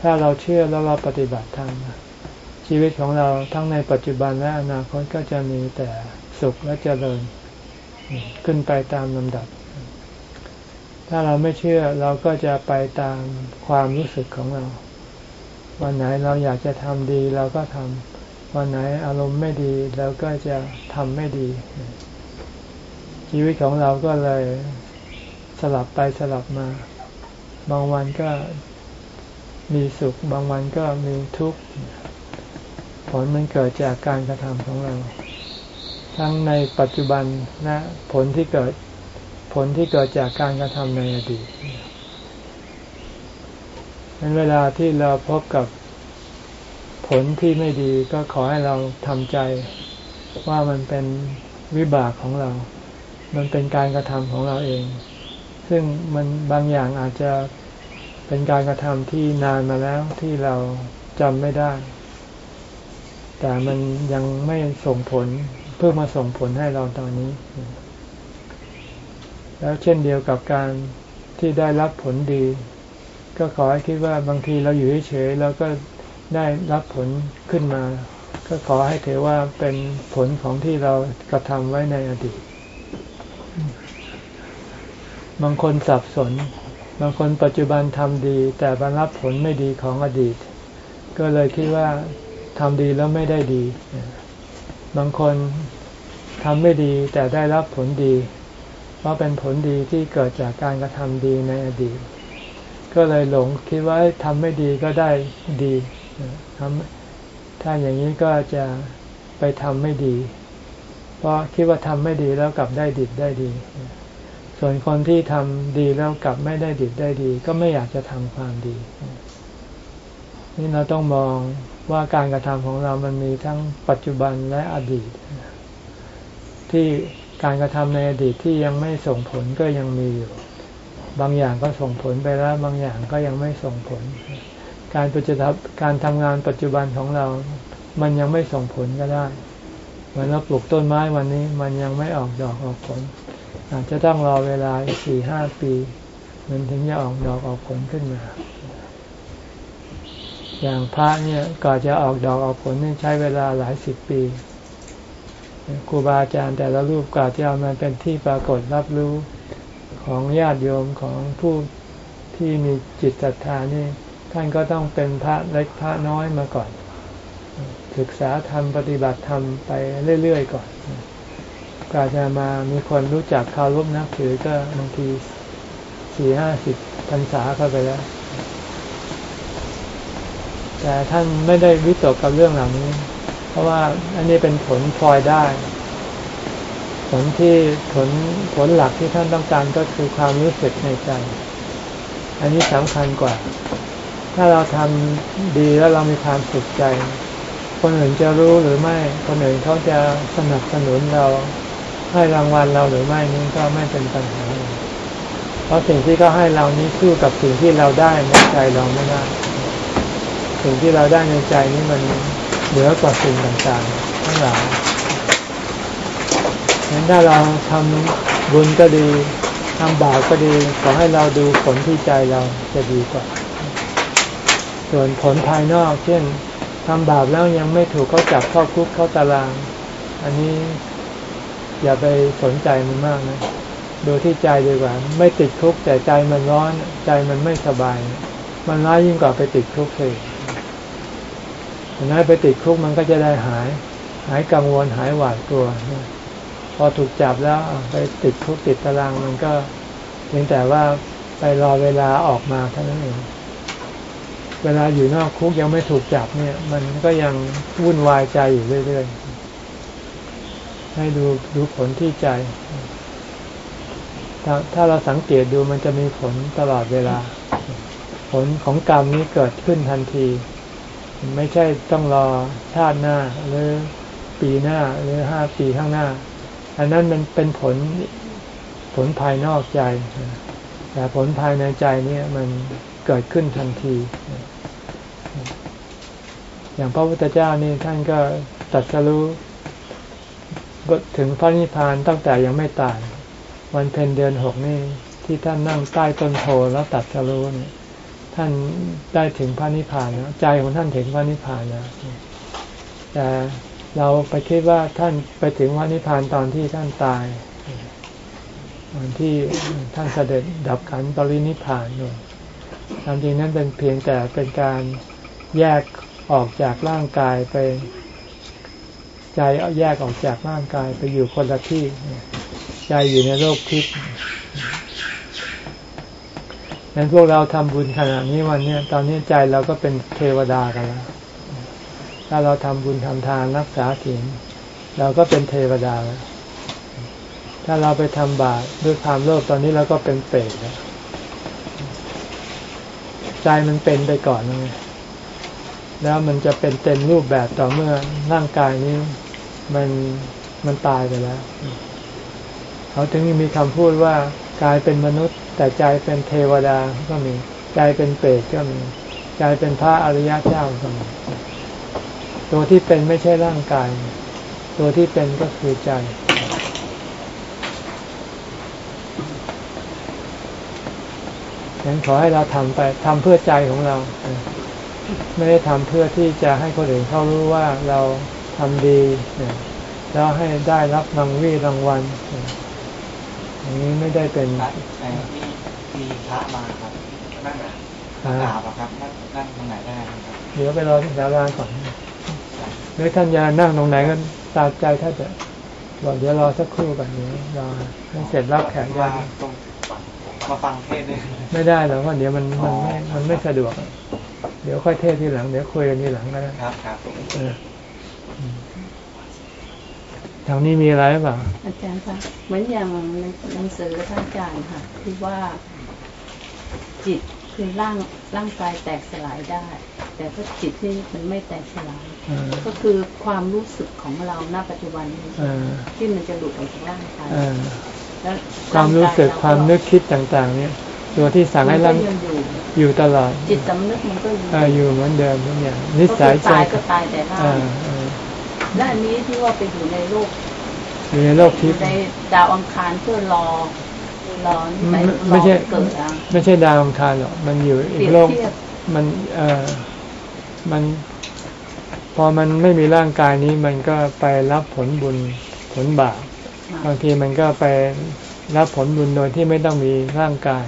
S1: ถ้าเราเชื่อแล้วเราปฏิบัติธรรมชีวิตของเราทั้งในปัจจุบันและอนาคตก็จะมีแต่สุขและเจริญ ขึ้นไปตามลำดับ ถ้าเราไม่เชื่อเราก็จะไปตามความรู้สึกของเรา วันไหนเราอยากจะทำดีเราก็ทำวันไหนอารมณ์ไม่ดีเราก็จะทำไม่ดี ชีวิตของเราก็เลยสลับไปสลับมา บางวันก็มีสุข บางวันก็มีทุกข์ผลมันเกิดจากการกระทำของเรา ทั้งในปัจจุบันและผลที่เกิดผลที่เกิดจากการกระทำในอดีต เป็นเวลาที่เราพบกับผลที่ไม่ดีก็ขอให้เราทำใจว่ามันเป็นวิบากของเรา มันเป็นการกระทำของเราเอง ซึ่งมันบางอย่างอาจจะเป็นการกระทำที่นานมาแล้วที่เราจำไม่ได้ แต่มันยังไม่ส่งผลเพื่อมาส่งผลให้เราตอนนี้ แล้วเช่นเดียวกับการที่ได้รับผลดี ก็ขอให้คิดว่าบางทีเราอยู่เฉยๆแล้วก็ได้รับผลขึ้นมา ก็ขอให้ถือว่าเป็นผลของที่เรากระทำไว้ในอดีต บางคนสับสน บางคนปัจจุบันทำดี แต่บรรรับผลไม่ดีของอดีต ก็เลยคิดว่าทำดีแล้วไม่ได้ดี บางคนทำไม่ดีแต่ได้รับผลดี เพราะเป็นผลดีที่เกิดจากการกระทำดีในอดีต ก็เลยหลงคิดว่าทำไม่ดีก็ได้ดีทำถ้าอย่างนี้ก็จะไปทำไม่ดี เพราะคิดว่าทำไม่ดีแล้วกลับได้ดีได้ดี ส่วนคนที่ทำดีแล้วกลับไม่ได้ดีได้ดี ก็ไม่อยากจะทำความดี นี่เราต้องมองว่าการกระทำของเรามันมีทั้งปัจจุบันและอดีต ที่การกระทำในอดีตที่ยังไม่ส่งผลก็ยังมีอยู่ บางอย่างก็ส่งผลไปแล้ว บางอย่างก็ยังไม่ส่งผล การปัจจุบันการทำงานปัจจุบันของเรา มันยังไม่ส่งผลก็ได้เหมือนเราปลูกต้นไม้วันนี้ มันยังไม่ออกดอกออกผล อาจจะต้องรอเวลาสี่ห้าปี มันถึงจะออกดอกออกผลขึ้นมา อย่างพระเนี่ยก่อนจะออกดอกออกผลนี่ใช้เวลาหลายสิบปีครูบาอาจารย์แต่ละรูปก่อนจะเอามาเป็นที่ปรากฏรับรู้ ของญาติโยมของผู้ที่มีจิตศรัทธานี่ท่านก็ต้องเป็นพระเล็กพระน้อยมาก่อน ศึกษาธรรมปฏิบัติธรรมไปเรื่อยๆก่อนกาจะมามีคนรู้จักคารพนับถือก็บางทีสี่ห้าสิบพรรษาเข้าไปแล้วแต่แต่ท่านไม่ได้วิตกกับเรื่องเหล่านี้ เพราะว่าอันนี้เป็นผลพลอยได้ ผลที่ผลผลหลักที่ท่านต้องการก็คือความรู้สึกในใจ อันนี้สำคัญกว่า ถ้าเราทำดีแล้วเรามีความสุขใจ คนอื่นจะรู้หรือไม่ คนอื่นเขาจะสนับสนุนเราให้รางวัลเราหรือไม่นี่ก็ไม่เป็นปัญหา เพราะสิ่งที่เขาให้เรานี้สู้กับสิ่งที่เราได้ในใจเราไม่ได้ สิ่งที่เราได้ในใจนี้มันเหนือกว่าสิ่งต่างๆทั้งหลาย ฉะนั้นถ้าเราทำบุญก็ดีทำบาปก็ดีขอให้เราดูผลที่ใจเราจะดีกว่า ส่วนผลภายนอก เช่นทำบาปแล้วยังไม่ถูกเขาจับเข้าคุกเข้าตาราง อันนี้อย่าไปสนใจมันมากนะดูที่ใจดีกว่า ไม่ติดคุกแต่ใจมันร้อน ใจมันไม่สบาย มันร้ายยิ่งกว่าไปติดคุกเลยฉะนั้นไปติดคุกมันก็จะได้หาย หายกังวลหายหวาดกลัว พอถูกจับแล้วไปติดคุกติดตารางมันก็เพียงแต่ว่าไปรอเวลาออกมาเท่านั้นเองเวลาอยู่นอกคุกยังไม่ถูกจับเนี่ย มันก็ยังวุ่นวายใจอยู่เรื่อยๆ ให้ดูดูผลที่ใจถ้าถ้าเราสังเกตดูมันจะมีผลตลอดเวลา ผลของกรรมนี้เกิดขึ้นทันที ไม่ใช่ต้องรอชาติหน้า หรือปีหน้า หรือห้าปีข้างหน้า อันนั้นมันเป็นผลผลภายนอกใจ แต่ผลภายในใจเนี่ยมันเกิดขึ้นทันที อย่างพระพุทธเจ้านี่ท่านก็ตัดสรู้ถึงพระนิพพานตั้งแต่ยังไม่ตายวันเพ็ญเดือนหกนี่ที่ท่านนั่งใต้ต้นโพแล้วตัดสรู้เนี่ยท่านได้ถึงพระนิพพานแล้วใจของท่านถึงพระนิพพานแล้วแต่ เราไปคิดว่าท่านไปถึงพระนิพพานตอนที่ท่านตายตอนที่ท่านเสด็จดับขันปรินิพพานนู่นความจริงนั้นเป็นเพียงแต่เป็นการแยกออกจากร่างกายไป ใจแยกออกจากร่างกายไปอยู่คนละที่ ใจอยู่ในโลกทิพย์นั้นพวกเราทำบุญขนาดนี้วันนี้ตอนนี้ใจเราก็เป็นเทวดากันแล้ว ถ้าเราทำบุญทำทานรักษาศีลเราก็เป็นเทวดาแล้วถ้าเราไปทำบาปด้วยความโลภตอนนี้เราก็เป็นเปรตแล้วใจมันเป็นไปก่อนไงแล้วมันจะเป็นเต็มรูปแบบต่อเมื่อร่างกายนี้ มันมันตายไปแล้ว เขาถึงมีคำพูดว่ากายเป็นมนุษย์ แต่ใจเป็นเทวดาก็มี ใจเป็นเปรตก็มี ใจเป็นพระอริยเจ้าก็มี ตัวที่เป็นไม่ใช่ร่างกาย ตัวที่เป็นก็คือใจ งั้นขอให้เราทำไปทำเพื่อใจของเรา ไม่ได้ทำเพื่อที่จะให้คนอื่นเขารู้ว่าเราทำดีแล้วให้ได้รับรางวีรางวัลอย่างนี้ไม่ได้เป็น
S3: แต่ที่มีพระมาครับนั่งกราบครับนั่งนั่งตรงไหนได้ครับ
S1: เดี๋ยวไปรอที่ศาลาก่อน หรือท่านจะนั่งตรงไหนก็ตามใจถ้าจะบอกเดี๋ยวรอสักครู่ก่อนนี้รอให้เสร็จรับแขกได้
S3: มาฟังเทศได้
S1: ไม่ได้หรอกว่าเดี๋ยวมันมันไม่มันไม่สะดวก เดี๋ยวค่อยเทศทีหลังเดี๋ยวคุยกันทีหลังก็ได้
S3: ครับครับ
S1: ทางนี้มีอะไรเปล่า
S2: อาจารย์คะเหมือนอย่างในหนังสือท่านอาจารย์ค่ะที่ว่าจิตคือร่างร่างกายแตกสลายได้ แต่ก็จิตที่มันไม่แตกสลาย ก็คือความรู้สึกของเราณปัจจุบันนี้ที่มันจะหลุดออกจากร่างกาย
S1: ความรู้สึกความนึกคิดต่างๆ เนี่ย ตัวที่สั่งให้ร่างอยู่ตลอด
S2: จิตสำนึกมันก็อยู่
S1: อยู่เหมือนเดิมทุกอย่างนิสัย
S2: ใจก็ตายแต่ร่างและอันนี้ที่ว่าไปอยู่ในโลก
S1: อยู่ในโลกทิพย์
S2: ในดาวอังคารเพื่อรอรอ
S1: ไม่ใช่ไม่ใช่ดาวอังคารหรอกมันอยู่อีกโลกมันเอ่อมัน พอมันไม่มีร่างกายนี้มันก็ไปรับผลบุญผลบาปบางทีมันก็ไปรับผลบุญโดยที่ไม่ต้องมีร่างกาย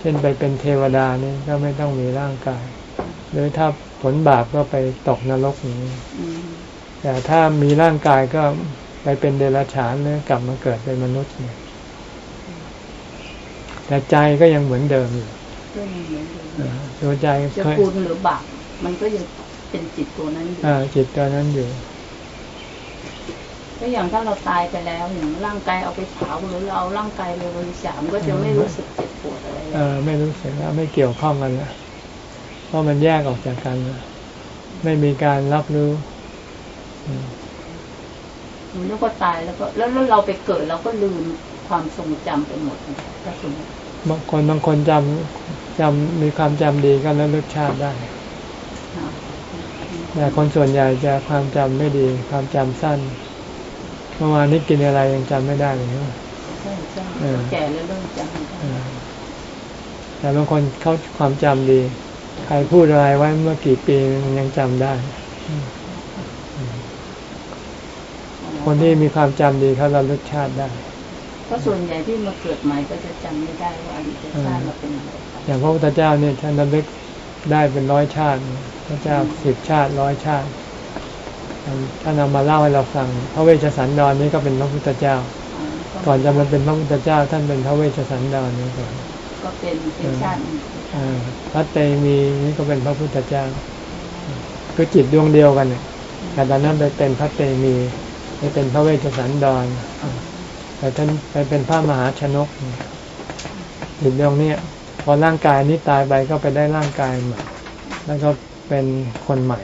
S1: เช่นไปเป็นเทวดานี่ก็ไม่ต้องมีร่างกาย หรือถ้าผลบาปก็ไปตกนรกนี้ แต่ถ้ามีร่างกายก็ไปเป็นเดรัจฉานหรือกลับมาเกิดเป็นมนุษย์เนี่ยแต่ใจก็ยังเหมือนเดิมอยู่ตัวใจ
S2: จะคุณหรือบาปมันก็ยัง เป็นจิตตัวนั้นอยู่
S1: อ่าจิตตัวนั้นอยู่
S2: ก็อย่างถ้าเราตายไปแล้วอย่างร่างกายเอาไปเผาหรือเราเอาร่างกายไปบริจาคก็จะไม่รู้สึกเจ็บปวดอะไร
S1: เออไม่รู้สึกแล้วไม่เกี่ยวข้องกันแล้วเพราะมันแยกออกจากกันแล้วไม่มีการรับรู้อืม
S2: มันนึกว่าตายแล้วก็แล้วแล้วเราไปเกิดเราก็ลืมความทรงจำไปหมดถ้าสมมติ
S1: บางคนบางคนจำจำมีความจำดีก็ระลึกชาติได้
S2: อ่า
S1: แต่คนส่วนใหญ่จะความจำไม่ดี ความจำสั้นเมื่อวานนี้กินอะไรยังจำไม่ได้เลยใช่ไหม
S2: ใช่ใช่
S1: เออ
S2: แก่แล้วเริ่มจำไม่ได้
S1: เออแต่บางคนเขาความจำดี ใครพูดอะไรไว้เมื่อกี่ปียังจำได้ คนที่มีความจำดีเขาระลึกชาติได้
S2: เพราะส่วนใหญ่ที่มาเกิดใหม่ก็จะจำไม่ได้ว่าอดีตชาติเราเป็นอะไรไป
S1: อย่างพระพุทธเจ้าเนี่ยท่านระลึกได้เป็นร้อยชาติ พระเจ้าสิบชาติร้อยชาติท่านเอามาเล่าให้เราฟัง พระเวชสันดรนี้ก็เป็นพระพุทธเจ้า
S2: อ่า
S1: ก่อนจะมาเป็นพระพุทธเจ้า ท่านเป็นพระเวชสันดรนี้ก่อน
S2: ก็เป็นเป็นชาติหนึ่ง
S1: อ่าพระเตมีนี่ก็เป็นพระพุทธเจ้า คือจิตดวงเดียวกันเนี่ยแต่ตอนนั้นไปเป็นพระเตมีไปเป็นพระเวชสันดรแต่ท่านไปเป็นพระมหาชนกจิตดวงเนี้ยพอร่างกายนี้ตายไปก็ไปได้ร่างกายใหม่แล้วก็ เป็นคนใหม่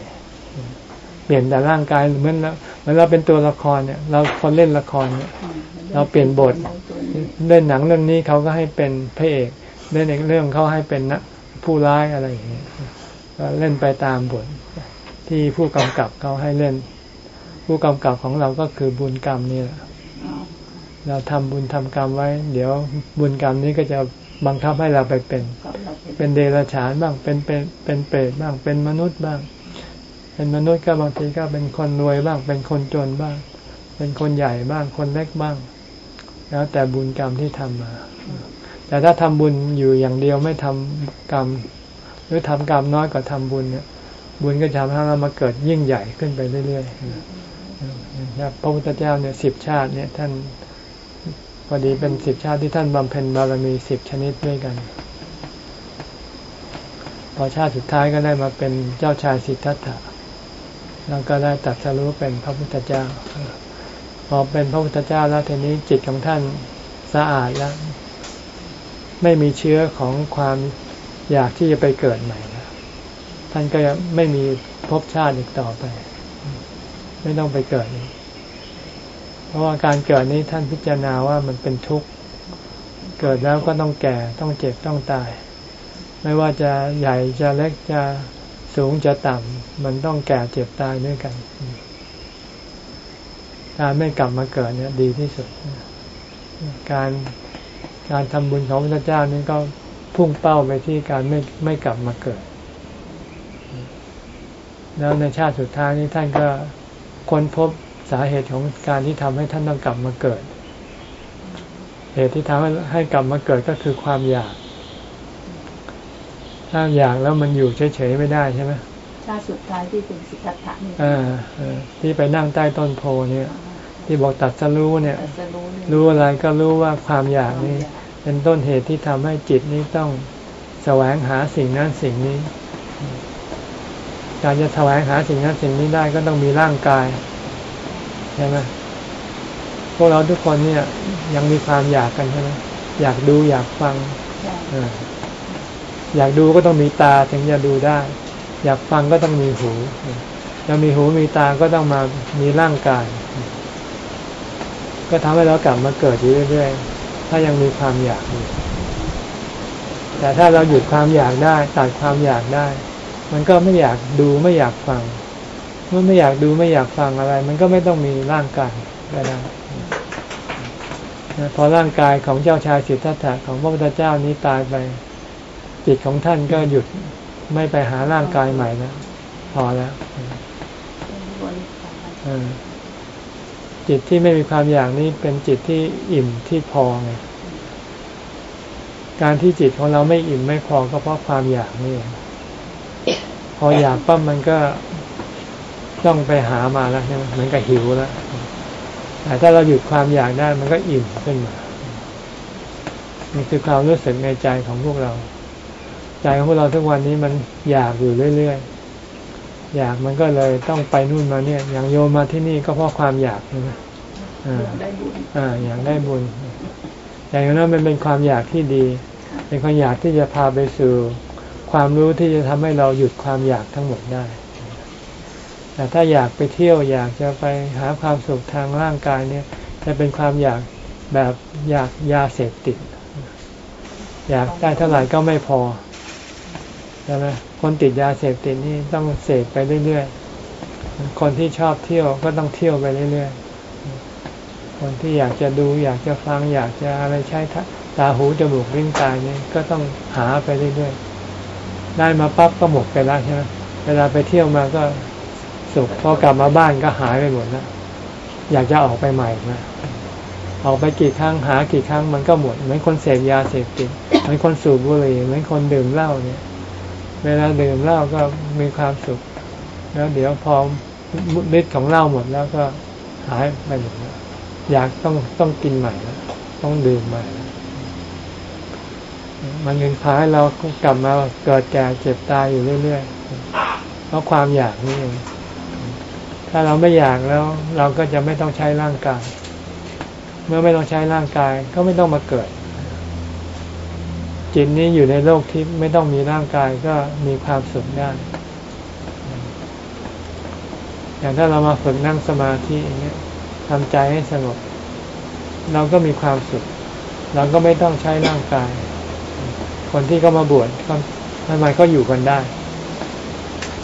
S1: เปลี่ยนแต่ร่างกายเหมือนเราเหมือนเราเป็นตัวละครเนี่ย เราคนเล่นละครเนี่ย เราเปลี่ยนบทเล่นหนังเรื่องนี้เขาก็ให้เป็นพระเอกเล่นอีกเรื่องเขาให้เป็นนักผู้ร้ายอะไรอย่างเงี้ยเล่นไปตามบทที่ผู้กำกับเขาให้เล่น ผู้กำกับของเราก็คือบุญกรรมนี่แหละเราทำบุญทำกรรมไว้ เดี๋ยวบุญกรรมนี้ก็จะ บังคับให้เราไปเป็น
S2: เป็น
S1: เดรัจฉานบ้าง เป็นเป็นเป็นเปรตบ้าง เป็นมนุษย์บ้าง เป็นมนุษย์ก็บางทีก็เป็นคนรวยบ้าง เป็นคนจนบ้าง เป็นคนใหญ่บ้าง คนเล็กบ้าง แล้วแต่บุญกรรมที่ทำมา แต่ถ้าทำบุญอยู่อย่างเดียวไม่ทำกรรม หรือทำกรรมน้อยกว่าทำบุญเนี่ย บุญก็จะทำให้เรามาเกิดยิ่งใหญ่ขึ้นไปเรื่อยๆพระพุทธเจ้าเนี่ยสิบชาติเนี่ยท่าน พอดีเป็นสิบชาติที่ท่านบำเพ็ญบารมีสิบชนิดด้วยกัน พอชาติสุดท้ายก็ได้มาเป็นเจ้าชายสิทธัตถะแล้วก็ได้ตัดสรู้เป็นพระพุทธเจ้า พอเป็นพระพุทธเจ้าแล้วทีนี้จิตของท่านสะอาดแล้ว ไม่มีเชื้อของความอยากที่จะไปเกิดใหม่แล้วท่านก็ไม่มีภพชาติอีกต่อไป ไม่ต้องไปเกิดอีก เพราะว่าการเกิดนี้ท่านพิจารณาว่ามันเป็นทุกข์ เกิดแล้วก็ต้องแก่ ต้องเจ็บ ต้องตาย ไม่ว่าจะใหญ่จะเล็กจะสูงจะต่ำ มันต้องแก่เจ็บตายด้วยกัน การไม่กลับมาเกิดเนี่ยดีที่สุด การการทำบุญของพระเจ้านี่ก็พุ่งเป้าไปที่การไม่ไม่กลับมาเกิด แล้วในชาติสุดท้ายนี้ท่านก็ค้นพบ สาเหตุของการที่ทำให้ท่านต้องกลับมาเกิด เหตุที่ทำให้ให้กลับมาเกิดก็คือความอยาก ถ้าอยากแล้วมันอยู่เฉยๆไม่ได้ใช่ไหม
S2: ชาติสุดท้ายที่เป็นสิทธัตถะนี่
S1: อ่าเออที่ไปนั่งใต้ต้นโพเนี่ย ที่บอกตัดสรู้เนี่ย
S2: แต่จะรู้เนี่ย
S1: รู้อะไรก็รู้ว่าความอยากนี้ เป็นต้นเหตุที่ทำให้จิตนี้ต้องแสวงหาสิ่งนั้นสิ่งนี้การจะแสวงหาสิ่งนั้นสิ่งนี้ได้ก็ต้องมีร่างกายใช่ไหมพวกเราทุกคนเนี่ยยังมีความอยากกันใช่ไหมอยากดูอยากฟัง
S2: ใช่
S1: เอออยากดูก็ต้องมีตาถึงจะดูได้ อยากฟังก็ต้องมีหูจะมีหูมีตาก็ต้องมามีร่างกาย ก็ทำให้เรากลับมาเกิดอยู่เรื่อยๆ ถ้ายังมีความอยากอยู่แต่ถ้าเราหยุดความอยากได้ตัดความอยากได้ มันก็ไม่อยากดูไม่อยากฟัง เมื่อไม่อยากดูไม่อยากฟังอะไร มันก็ไม่ต้องมีร่างกายก็ได้พอร่างกายของเจ้าชายสิทธัตถะของพระพุทธเจ้านี้ตายไป จิตของท่านก็หยุดไม่ไปหาร่างกายใหม่แล้วพอแล้วจิตที่ไม่มีความอยากนี้เป็นจิตที่อิ่มที่พอไงการที่จิตของเราไม่อิ่มไม่พอก็เพราะความอยากนี่พออยากปั๊บมันก็ ต้องไปหามาแล้วใช่ไหมเหมือนกับหิวแล้วแต่ถ้าเราหยุดความอยากได้มันก็อิ่มขึ้นมานี่คือความรู้สึกในใจของพวกเรา ใจของพวกเราทุกวันนี้มันอยากอยู่เรื่อยๆอยากมันก็เลยต้องไปนู่นมาเนี่ย อย่างโยมมาที่นี่ก็เพราะความอยากใช่ไหมอ่าอ่าอยากได้บุญอย่างนั้นมันเป็นความอยากที่ดี เป็นความอยากที่จะพาไปสู่ ความรู้ที่จะทำให้เราหยุดความอยากทั้งหมดได้ แต่ถ้าอยากไปเที่ยวอยากจะไปหาความสุขทางร่างกายเนี่ยจะเป็นความอยากแบบอยากยาเสพติด อยากได้เท่าไหร่ก็ไม่พอใช่ไหมคนติดยาเสพติดนี่ต้องเสพไปเรื่อยๆ คนที่ชอบเที่ยวก็ต้องเที่ยวไปเรื่อยๆ คนที่อยากจะดูอยากจะฟังอยากจะอะไรใช้ตาหูจมูกลิ้นกายนี่ก็ต้องหาไปเรื่อยๆ ได้มาปั๊บก็หมดไปแล้วใช่ไหมเวลาไปเที่ยวมาก็ สุขพอกลับมาบ้านก็หายไปหมดแล้วอยากจะออกไปใหม่นะออกไปกี่ครั้งหากี่ครั้งมันก็หมดเหมือนคนเสพยาเสพติดเหมือนคนสูบบุหรี่เหมือนคนดื่มเหล้าเนี่ย เวลาดื่มเหล้าก็มีความสุข แล้วเดี๋ยวพอฤทธิ์ของเหล้าหมดแล้วก็หายไปหมดแล้วอยากต้องต้องกินใหม่แล้วต้องดื่มใหม่แล้วมันยังพาให้เรากลับมาเกิดแก่เจ็บตายอยู่เรื่อยๆเพราะความอยากนี่เอง ถ้าเราไม่อยากแล้วเราก็จะไม่ต้องใช้ร่างกาย เมื่อไม่ต้องใช้ร่างกายก็ไม่ต้องมาเกิด จิตนี้อยู่ในโลกที่ไม่ต้องมีร่างกายก็มีความสุขได้อย่างถ้าเรามาฝึกนั่งสมาธิอย่างเงี้ยทำใจให้สงบ เราก็มีความสุข เราก็ไม่ต้องใช้ร่างกาย คนที่เขามาบวชทำไมเขาอยู่กันได้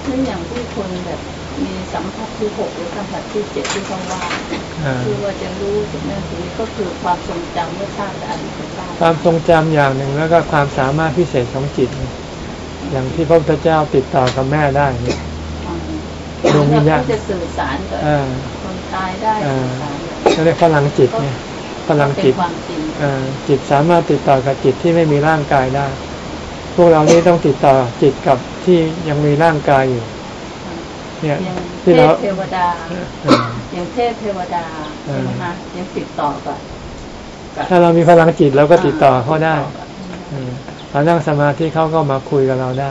S2: เช่นอย่างที่คนแบบ มีสัมผัสที่หกหรือสัมผัสที่เจ็ดที่เขาว่า
S1: อ่า
S2: คือว่าจะรู้สิ่งนั้นสิ่งนี้ก็คือความทรงจำเมื่อชาติอดีตชาติ
S1: ความทรงจำอย่างหนึ่งแล้วก็ความสามารถพิเศษของจิต อย่างที่พระพุทธเจ้าติดต่อกับแม่ได้เนี่ยดวงวิญญาณ
S2: เขจะสื่อสารกับ
S1: อ่า
S2: คนตายได้
S1: อ่า
S2: สื่อสารกับ
S1: เขาเรียกพลังจิตเนี่ยพลังจิต
S2: เป็นความจริง
S1: อ่าจิตสามารถติดต่อกับจิตที่ไม่มีร่างกายได้ พวกเรานี่ต้องติดต่อจิตกับที่ยังมีร่างกายอยู่ เนี่ย
S2: อย่างเท
S1: ที่เรา
S2: พเทวดา
S1: อ่า
S2: อย่างเทพเทวดาใช่ไหมคะยังติดต่อกับกับ
S1: ถ้าเรามีพลังจิตเราก็ติดต่อเขาได้
S2: ติต่อกับ
S1: อืมเรานั่งสมาธิเขาก็มาคุยกับเราได้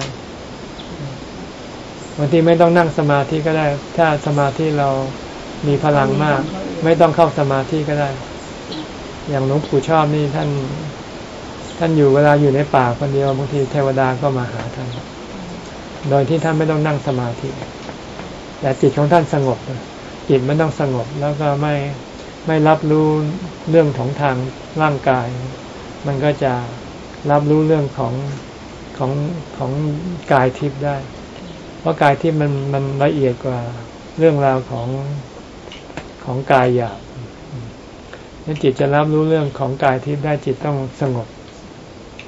S1: บางทีไม่ต้องนั่งสมาธิก็ได้ ถ้าสมาธิเรามีพลังมาก ไม่ต้องเข้าสมาธิก็ได้ อย่างหลวงปู่ชอบนี่ท่าน ท่านอยู่เวลาอยู่ในป่าคนเดียวบางทีเทวดาก็มาหาท่าน โดยที่ท่านไม่ต้องนั่งสมาธิ แต่จิตของท่านสงบจิตมันต้องสงบแล้วก็ไม่ไม่รับรู้เรื่องของทางร่างกาย มันก็จะรับรู้เรื่องของของของกายทิพย์ได้ เพราะกายทิพย์มันมันละเอียดกว่าเรื่องราวของของกายหยาบนั้นจิตจะรับรู้เรื่องของกายทิพย์ได้จิตต้องสงบ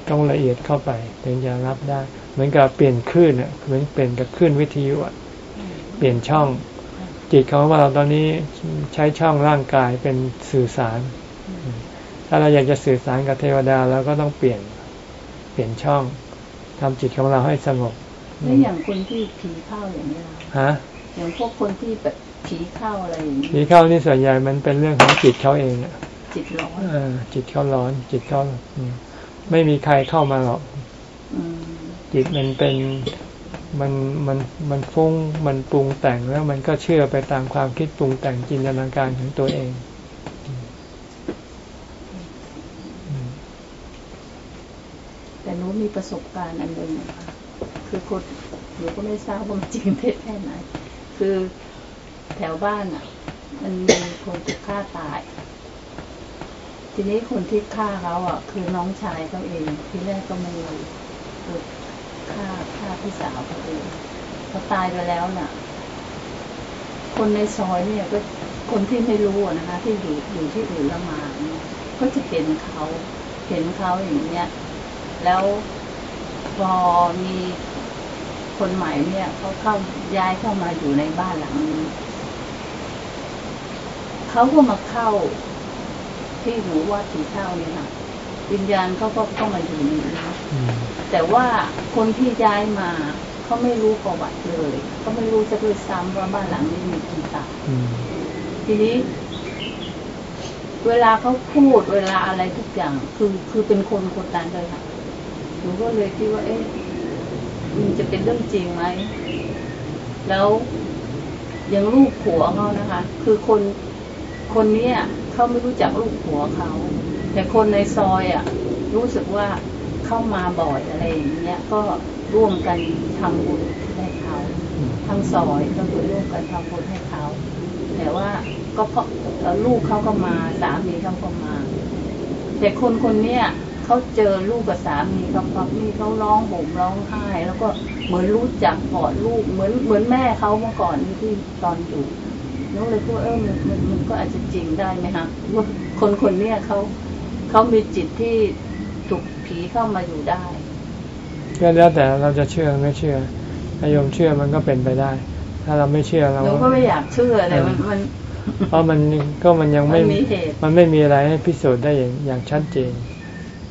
S1: ต้องละเอียดเข้าไปถึงจะรับได้ เหมือนกับเปลี่ยนคลื่นอะเหมือนเปลี่ยนกับคลื่นวิทยุอะ เปลี่ยนช่อง จิตของเราตอนนี้ใช้ช่องร่างกายเป็นสื่อสาร ถ้าเราอยากจะสื่อสารกับเทวดาเราก็ต้องเปลี่ยนเปลี่ยนช่องทำจิตของเราให้สงบ
S2: แล้วอย่างคนที่ผีเข้าอย่างนี้ย
S1: ฮะ
S2: อย่างพวกคนที่แบบผีเข้าอะไรอย่างนี้
S1: ผีเข้านี่ส่วนใหญ่มันเป็นเรื่องของจิตเขาเองอะ
S2: จิตร้อน
S1: เออจิตเขาร้อน จิตเขาอืมไม่มีใครเข้ามาหรอก
S2: อืม
S1: จิตมันเป็น มันมันมันฟุ้งมันปรุงแต่งแล้วมันก็เชื่อไปตามความคิดปรุงแต่งจินตนาการของตัวเอง
S2: แต่หนูมีประสบการณ์อันหนึ่งนะคะคือคนหนูก็ไม่ทราบว่ามันจริงเท็จแค่ไหน คือแถวบ้านอะ มันมีคนถูกฆ่าตาย ทีนี้คนที่ฆ่าเขาอะ คือน้องชายเขาเอง ที่แรกก็ไม่รู้ ฆ่าฆ่าพี่สาวเขาเองเขาตายไปแล้วน่ะ คนในซอยเนี่ยก็คนที่ไม่รู้นะคะ ที่อยู่อยู่ที่อื่นล้วมาเนี่ยก็จะเห็นเขาเห็นเขาอย่างเงี้ยแล้วพอมีคนใหม่เนี่ยเขาเข้าย้ายเข้ามาอยู่ในบ้านหลังนี้เขาก็มาเข้าที่หนูว่าผีเข้าเนี่ยค่ะ วิญญาณเขาก็เข้ามาอยู่ในนี้
S1: อืม
S2: แต่ว่าคนที่ย้ายมาเขาไม่รู้ประวัติเลยเขาไม่รู้จะด้วยซ้ำว่าบ้านหลังนี้มีกี่ตาย
S1: อืม
S2: ทีนี้ เวลาเขาพูดเวลาอะไรทุกอย่าง คือคือเป็นคนคนนั้นเลยค่ะหนูก็เลยคิดว่า เอ๊ะมันจะเป็นเรื่องจริงไหมแล้วยังลูกผัวเขานะคะ คือคนคนเนี้ยเขาไม่รู้จักลูกผัวเขา แต่คนในซอยอะ รู้สึกว่าเข้ามาบ่อยอะไรอย่างเงี้ยก็ร่วมกันทำบุญให้เขาทั้งซอยก็คือร่วมกันทำบุญให้เขาแต่ว่าก็เพราะลูกเขาก็มาสามีเขาก็มา แต่คนคนเนี้ยเขาเจอลูกกับสามีเขาปั๊บนี่เขาร้องห่มร้องไห้ แล้วก็เหมือนรู้จักกอดลูกเหมือนเหมือนแม่เขาเมื่อก่อนที่ตอนอยู่น้องเลยพูดว่าเออมันมันมันก็อาจจะจริงได้ไหมคะว่าคนคนเนี้ยเขา เขามีจิตที่ถูกผีเข้ามาอยู่ได้
S1: ก็แล้วแต่เราจะเชื่อไม่เชื่อถ้าโยมเชื่อมันก็เป็นไปได้ ถ้าเราไม่เชื่อเรา
S2: หนูก็ไม่อยากเชื่อแต่มันมัน
S1: เพราะมันก็มันยังไม่
S2: มันมีเหตุ
S1: มันไม่มีอะไรให้พิสูจน์ได้อย่างอย่างชัดเจน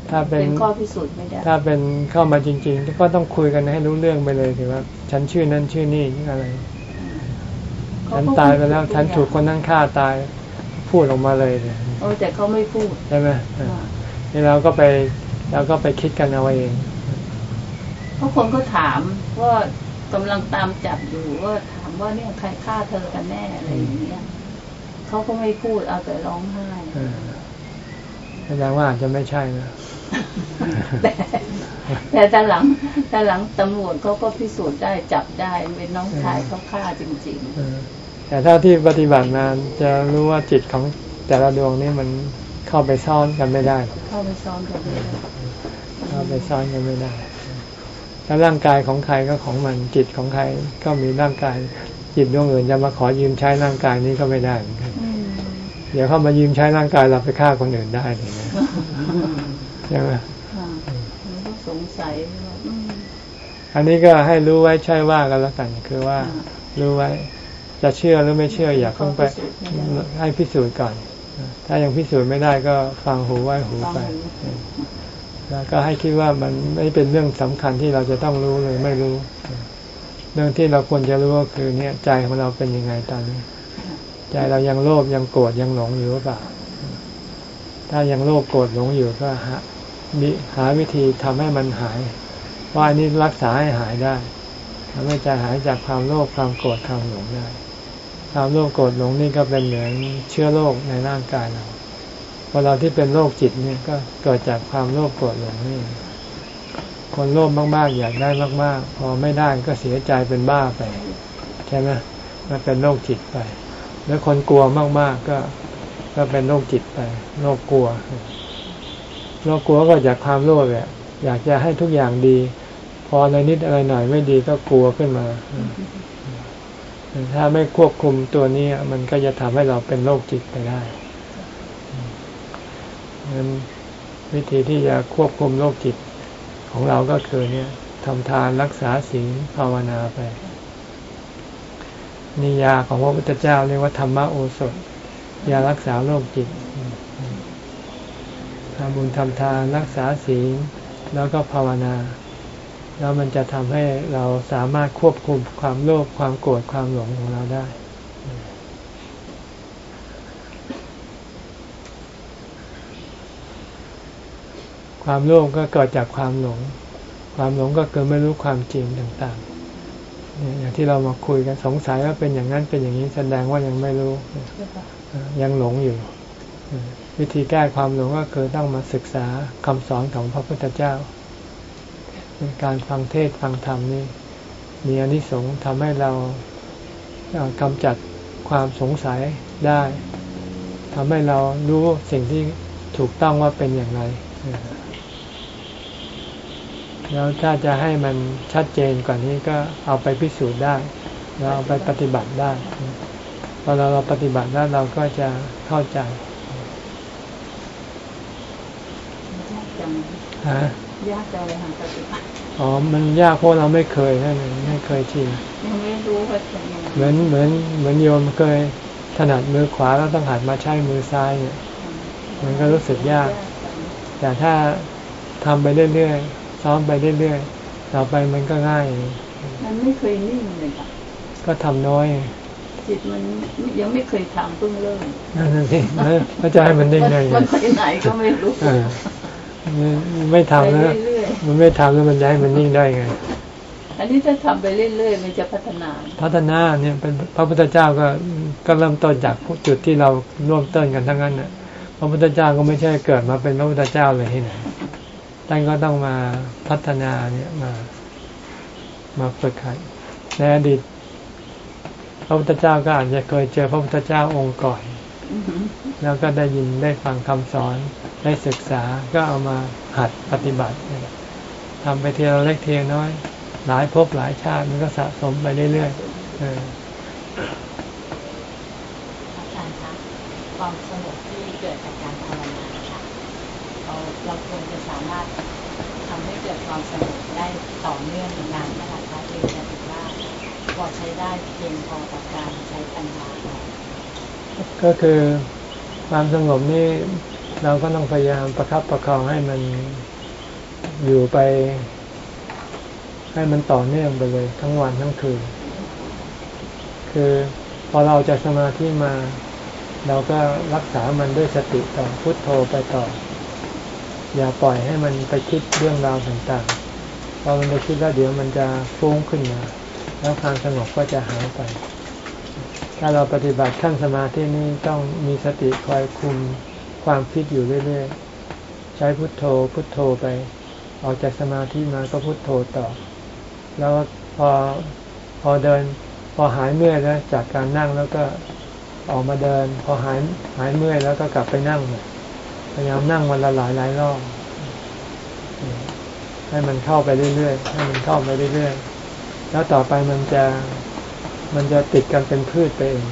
S1: ถ้าเป็น
S2: เป็นข้อพิสูจน์ไม่ได้
S1: ถ้าเป็นเข้ามาจริง ๆ ก็ต้องคุยกันให้รู้เรื่องไปเลยถือว่า ฉันชื่อนั้นชื่อนี่อะไรฉันตายไปแล้ว ฉันถูกคนนั้นฆ่าตาย พูดออกมาเลยเนี่ย
S2: โอ้แต่เขาไม่พูด
S1: ใช่ไหม
S2: อ่า
S1: นี่เราก็ไปเราก็ไปคิดกันเอาเอง
S2: เพราะคนก็ถามว่ากำลังตามจับอยู่ว่าถามว่าเนี่ยใครฆ่าเธอกันแน่อะไรอย่างเงี้ยเขาก็ไม่พูดเอาแต่ร้องไห้
S1: เออแสดงว่าอาจจะไม่ใช่นะ
S2: แต่แต่แต่หลังแต่หลังตำรวจเขาก็พิสูจน์ได้จับได้เป็นน้องชายเขาฆ่าจริง
S1: เออ แต่ถ้าที่ปฏิบัติมาจะรู้ว่าจิตของแต่ละดวงนี่มันเข้าไปซ่อนกันไม่ได้
S2: ๆเข้าไปซ้อมกันเลย
S1: เข้าไปซ่อนกันไม่ได้ถ้าร่างกายของใครก็ของมันจิตของใครก็มีร่างกาย จิตดวงอื่นจะมาขอยืมใช้ร่างกายนี้ก็ไม่ได้เหมือนกัน
S2: อืม
S1: เดี๋ยวเข้ามายืมใช้ร่างกายเราไปฆ่าคนอื่นได้เลยนะใช่ไหม
S2: ค่ะหนูก็สงสัยว่าอืม
S1: อันนี้ก็ให้รู้ไว้ใช่ว่ากันแล้วกัน คือว่า
S2: อ่า
S1: รู้ไว้ จะเชื่อหรือไม่เชื่ออย่าเพิ่งไป
S2: ขอพิสูจน์ไม่ได้
S1: ให้พิสูจน์ก่อน ถ้ายังพิสูจน์ไม่ได้ก็ฟังหูไว้หู
S2: ฟัง
S1: ไป
S2: หู
S1: แล้วก็ให้คิดว่ามันไม่เป็นเรื่องสำคัญที่เราจะต้องรู้เลยไม่รู้ เรื่องที่เราควรจะรู้ก็คือเนี่ยใจของเราเป็นยังไงตอนนี้ ใจเรายังโลภยังโกรธยังหลงอยู่หรือเปล่า ถ้ายังโลภโกรธหลงอยู่ก็หามีหาวิธีทำให้มันหาย ว่าอันนี้รักษาให้หายได้ทำให้ใจหายจากความโลภความโกรธความหลงได้ ความโลภโกรธหลงนี่ก็เป็นเหมือนเชื้อโรคในร่างกายเราพอเราที่เป็นโรคจิตเนี่ยก็เกิดจากความโลภโกรธหลงนี่คนโลภมากๆ อยากได้มาก ๆ พอไม่ได้ก็เสียใจเป็นบ้าไปใช่ไหมมันเป็นโรคจิตไป แล้วคนกลัวมากๆก็ ก็เป็นโรคจิตไปโรคกลัวโรคกลัวก็จากความโลภแหละอยากจะให้ทุกอย่างดี พออะไรนิดอะไรหน่อยไม่ดีก็กลัวขึ้นมา ถ้าไม่ควบคุมตัวนี้มันก็จะทำให้เราเป็นโรคจิตไปได้งั้นวิธีที่จะควบคุมโรคจิตของเราก็คือเนี่ยทำทานรักษาศีลภาวนาไป นิยาของพระพุทธเจ้าเรียกว่าธรรมโอสถ ยารักษาโรคจิตทำบุญทำทานรักษาศีลแล้วก็ภาวนา แล้วมันจะทำให้เราสามารถควบคุมความโลภความโกรธความหลงของเราได้ ความโลภก็เกิดจากความหลง ความหลงก็คือไม่รู้ความจริงต่างๆ อย่างที่เรามาคุยกันสงสัยว่าเป็นอย่างนั้นเป็นอย่างนี้แสดงว่ายังไม่รู้ ยังหลงอยู่วิธีแก้ความหลงก็คือต้องมาศึกษาคำสอนของพระพุทธเจ้า การฟังเทศฟังธรรมนี่มีอนิสงส์ทำให้เราเอ่อกำจัดความสงสัยได้ทำให้เรารู้สิ่งที่ถูกต้องว่าเป็นอย่างไรแล้วถ้าจะให้มันชัดเจนกว่านี้ก็เอาไปพิสูจน์ได้ เราเอาไปปฏิบัติได้พอเราเราปฏิบัติแล้วเราก็จะเข้าใจ
S2: ยากจัง
S1: ฮะ
S2: ยากจังเลยค่ะปฏิบัติ
S1: อ๋อ มันยากเพราะเราไม่เคยนั่นเองไม่เคยชิน
S2: ยังไม่รู้ว่าจะยังไง
S1: เหมือนเหมือนเหมือนโยมเคยถนัดมือขวาแล้วต้องหัดมาใช้มือซ้ายเนี่ย มันก็รู้สึกยาก แต่ถ้าทำไปเรื่อยๆ ซ้อมไปเรื่อยๆ ต่อไปมันก็ง่าย
S2: มันไม่เคยนิ่งเลยค่ะ
S1: ก็ทำน้อย
S2: จิตมันยังไม่เคยทำเพิ่งเริ่ม
S1: นั่นน่ะสิแล้วจะให้มันได้ไง
S2: มันไปไหนก็ไม่รู้
S1: เออ ไม่ทำแล้ว
S2: ไปเรื่อย
S1: มันไม่ทำแล้วมันจะให้มันนิ่งได้ไง
S2: ๆอันนี้ถ้าทำไปเรื่อยๆมันจะพัฒนา
S1: พัฒนาเนี่ยเป็นพระพุทธเจ้าก็ก็เริ่มต้นจากจุดที่เราร่วมต้นกันทั้งนั้นน่ะพระพุทธเจ้าก็ไม่ใช่เกิดมาเป็นพระพุทธเจ้าเลยที่ไหนท่านก็ต้องมาพัฒนาเนี่ยมา มาฝึกหัดในอดีตพระพุทธเจ้าก็อาจจะเคยเจอพระพุทธเจ้าองค์ก่อนแล้วก็ได้ยินได้ฟังคำสอน ได้ศึกษาก็เอามาหัดปฏิบัติทำไปเทียเล็กเทียน้อย หลายภพหลายชาติมันก็สะสมไปเรื่อยๆเออ
S4: อาจารย์คะความสงบที่เกิดจากการภาวนาค่ะเราเราควรจะสามารถทำให้เกิดความสงบได้ต่อเนื่องนานนะคะคะเพียงแต่ถือว่าพอใช้ได้เพียงพอต่อการใช้ปัญญาค่ะ
S1: ก็คือความสงบนี่ เราก็ต้องพยายามประครับประคองให้มันอยู่ไป ให้มันต่อเนื่องไปเลยทั้งวันทั้งคืน คือพอเราจะสมาธิมา เราก็รักษามันด้วยสติต่อพุทโธไปต่อ อย่าปล่อยให้มันไปคิดเรื่องราวต่างๆพอมันไปคิดแล้วเดี๋ยวมันจะฟุ้งขึ้นมาแล้วความสงบก็จะหายไป ถ้าเราปฏิบัติขั้นสมาธินี้ต้องมีสติคอยคุม ความคิดอยู่เรื่อยๆ ใช้พุทโธพุทโธไป ออกจากสมาธิมาก็พุทโธต่อ แล้วพอพอเดิน พอหายเมื่อยแล้วจากการนั่งแล้วก็ออกมาเดิน พอหายหายเมื่อยแล้วก็กลับไปนั่งพยายามนั่งวันละหลายหลายรอบให้มันเข้าไปเรื่อยๆ ให้มันเข้าไปเรื่อยๆ แล้วต่อไปมันจะมันจะติดกันเป็นพืชไปเอง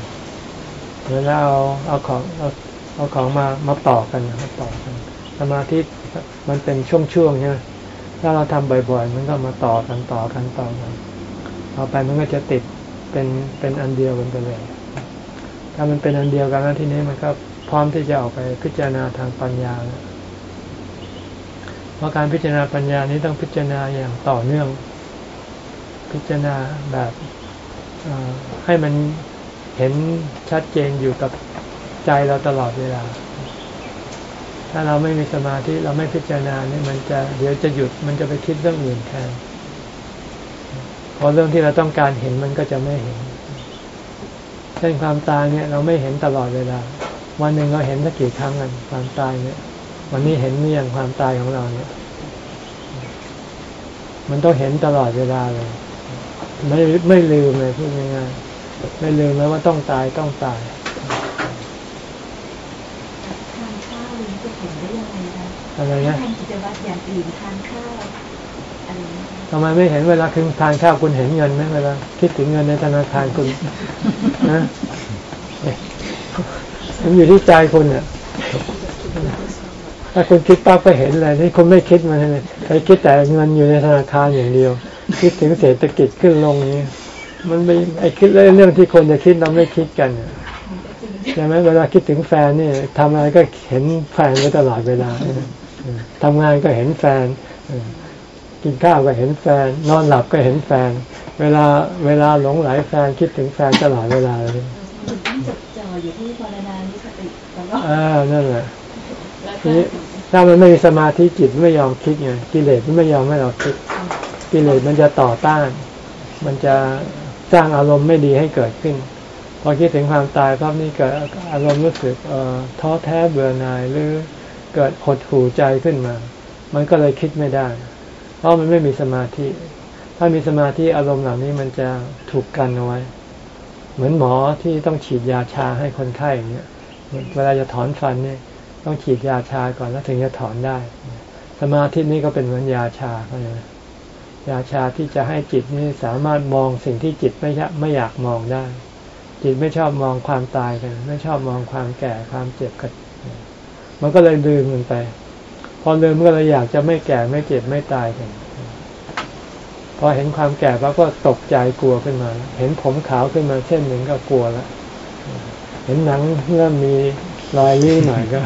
S1: เหมือนเราเอาเอาของเอา เอาของมามาต่อกันมาต่อกัน สมาธิมันเป็นช่วงๆใช่ไหมถ้าเราทำบ่อย ๆ มันก็มาต่อกันต่อกันต่อกันต่อไปมันก็จะติดเป็นเป็นอันเดียวกันไปเลย ถ้ามันเป็นอันเดียวกันแล้วทีนี้มันก็พร้อมที่จะออกไปพิจารณาทางปัญญาเพราะการพิจารณาปัญญานี้ต้องพิจารณาอย่างต่อเนื่อง พิจารณาแบบให้มันเห็นชัดเจนอยู่กับ ใจเราตลอดเวลา ถ้าเราไม่มีสมาธิเราไม่พิจารณาเนี่ยมันจะเดี๋ยวจะหยุดมันจะไปคิดเรื่องอื่นแทนพอเรื่องที่เราต้องการเห็นมันก็จะไม่เห็น เช่นความตายเนี่ยเราไม่เห็นตลอดเวลา วันหนึ่งเราเห็นสักกี่ครั้งกันความตายเนี่ย วันนี้เห็นเมื่อย่างความตายของเราเนี่ย มันต้องเห็นตลอดเวลาเลย ไม่ไม่ลืมเลยพูดง่ายๆไม่ลืมเลยว่าต้องตายต้องตาย
S4: ทานข้าวนี้จะเห็นได้ยังไงคะ
S1: อะไรนะ
S4: ทำกิจวัตรอย่างอื่นทานข้าวอะไรนี้
S1: ทำไมไม่เห็นเวลาคุณทานข้าวคุณเห็นเงินไหมเวลาคิดถึงเงินในธนาคารคุณนะมันอยู่ที่ใจคุณเนี่ยถ้าคุณคิดปั๊บก็เห็นเลยนี่คุณไม่คิดมันเลยไปคิดแต่เงินอยู่ในธนาคารอย่างเดียว คิดถึงเศรษฐกิจขึ้นลงนี้ มันไม่ไอคิดเรื่องที่คนจะคิดเราไม่คิดกันใช่ไหมเวลาคิดถึงแฟนนี่ทำอะไรก็เห็นแฟนไว้ตลอดเวลา ทำงานก็เห็นแฟน กินข้าวก็เห็นแฟน นอนหลับก็เห็นแฟน เวลาเวลาหลงไหลแฟนคิดถึงแฟนตลอดเวลาเลย
S4: ต้องจดจ่ออยู่ที่ภาวนานิสติแล้วก็
S1: อ่านั่นแหละ
S4: แล้ว
S1: ที
S4: ก็
S1: นี้ถ้ามันไม่มีสมาธิจิตไม่ยอมคิดไงกิเลสมันไม่ยอมให้เราคิด กิเลสมันจะต่อต้าน มันจะสร้างอารมณ์ไม่ดีให้เกิดขึ้น พอคิดถึงความตายปั๊บนี่เกิดอารมณ์รู้สึกเอ่อท้อแท้เบื่อหน่ายหรือ เกิดหดหูใจขึ้นมา มันก็เลยคิดไม่ได้ เพราะมันไม่มีสมาธิ ถ้ามีสมาธิอารมณ์เหล่านี้มันจะถูกกันเอาไว้ เหมือนหมอที่ต้องฉีดยาชาให้คนไข้อย่างเงี้ยเวลาจะถอนฟันเนี่ย ต้องฉีดยาชาก่อนแล้วถึงจะถอนได้ สมาธินี่ก็เป็นเหมือนยาชาเขาเลยยาชาที่จะให้จิตนี่สามารถมองสิ่งที่จิตไม่ไม่อยากมองได้ จิตไม่ชอบมองความตายกัน ไม่ชอบมองความแก่ความเจ็บกัน มันก็เลยลืมมันไป พอลืมก็เลยอยากจะไม่แก่ไม่เจ็บไม่ตายกันพอเห็นความแก่ปั๊บก็ตกใจกลัวขึ้นมา เห็นผมขาวขึ้นมาเส้นหนึ่งก็กลัวแล้วเห็นหนังเริ่มมีรอยริ้วหน่อยก็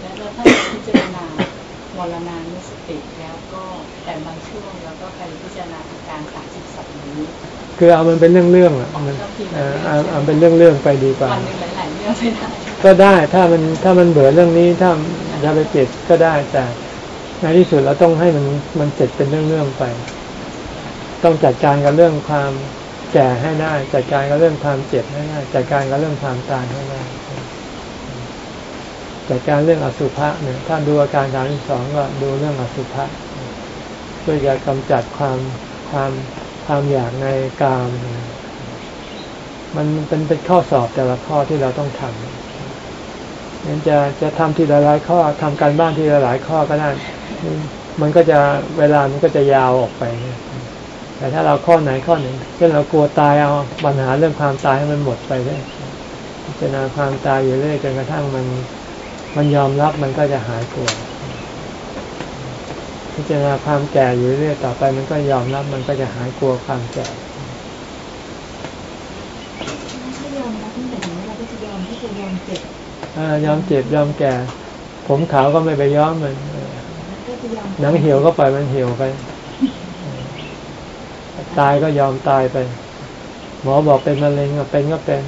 S4: แล้วถ้าพิจารณามรณานุสติแล้วก็แต่บางช่วงเราก็ไปพิจารณาอาการสามสิบสองนี้
S1: คือเอามันเป็นเรื่องๆอะมันเออเอาเอาเป็นเรื่องๆไปดีกว่า
S4: วันหนึ่งหลายๆเรื่องไม่ได้
S1: ก็ได้ถ้ามันถ้ามันเบื่อเรื่องนี้ถ้าจะไปปิดก็ได้แต่ในที่สุดเราต้องให้มันมันเสร็จเป็นเรื่องๆไป ต้องจัดการกับเรื่องความแก่ให้ได้ จัดการกับเรื่องความเจ็บให้ได้จัดการกับเรื่องความตายให้ได้จัดการเรื่องอสุภะเนี่ยถ้าดูอาการทางที่สองก็ดูเรื่องอสุภะเพื่อจะกำจัดความความความอยากในกาม มันเป็นเป็นข้อสอบแต่ละข้อที่เราต้องทำงั้นจะจะทำทีละหลายข้อทำการบ้านทีละหลายข้อก็ได้ มันก็จะเวลามันก็จะยาวออกไป แต่ถ้าเราข้อไหนข้อหนึ่งเช่นเรากลัวตายเอาปัญหาเรื่องความตายให้มันหมดไปได้พิจารณาความตายอยู่เรื่อยจนกระทั่งมันมันยอมรับมันก็จะหายกลัวพิจารณาความแก่อยู่เรื่อยต่อไป มันก็ยอมรับมันก็จะหายกลัวความแก่ ยอมเจ็บยอมแก่ ผมขาวก็ไม่ไปย้อมมันหนังเหี่ยวก็ปล่อยมันเหี่ยวไป ตายก็ยอมตายไป หมอบอกเป็นมะเร็งก็เป็นก็เป็น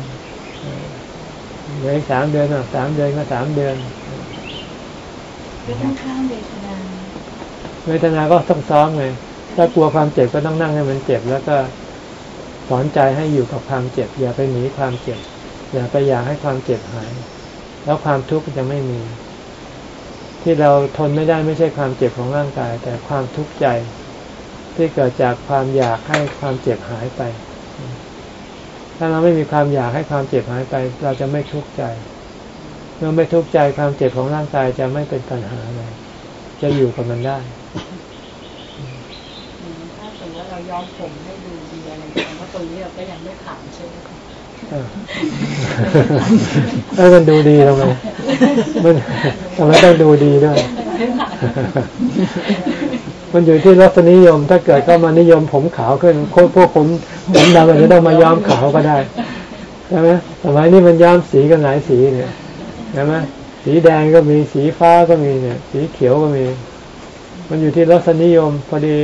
S1: เหลืออีกสามเดือนอะสามเดือนก็สามเดือน
S2: ก็ต้องข้ามเวทนา
S1: เวทนาก็ต้องซ้อมไงถ้ากลัวความเจ็บก็ต้องนั่งให้มันเจ็บ แล้วก็สอนใจให้อยู่กับความเจ็บ อย่าไปหนีความเจ็บ อย่าไปอยากให้ความเจ็บหาย แล้วความทุกข์จะไม่มี ที่เราทนไม่ได้ไม่ใช่ความเจ็บของร่างกาย แต่ความทุกข์ใจที่เกิดจากความอยากให้ความเจ็บหายไป ถ้าเราไม่มีความอยากให้ความเจ็บหายไป เราจะไม่ทุกข์ใจ เมื่อไม่ทุกข์ใจความเจ็บของร่างกายจะไม่เป็นปัญหาเลยจะอยู่กับมันได้
S4: ถ้าสมมติเราย้อมผมให้ดูดีอะไรแต่ว่าตรงนี้เราก็ยังไม่ผ่านใช่ไหมคะ
S1: เออมันดูดีทำไมมันทำไมต้องดูดีด้วย มันอยู่ที่รสนิยม ถ้าเกิดเข้ามานิยมผมขาวขึ้นคนพวกผมผมดำอาจจะต้องมาย้อมขาวก็ได้ใช่ไหมสมัยนี้มันย้อมสีกันหลายสีเนี่ยใช่ไหมสีแดงก็มีสีฟ้าก็มีเนี่ย สีเขียวก็มี มันอยู่ที่รสนิยม พอดี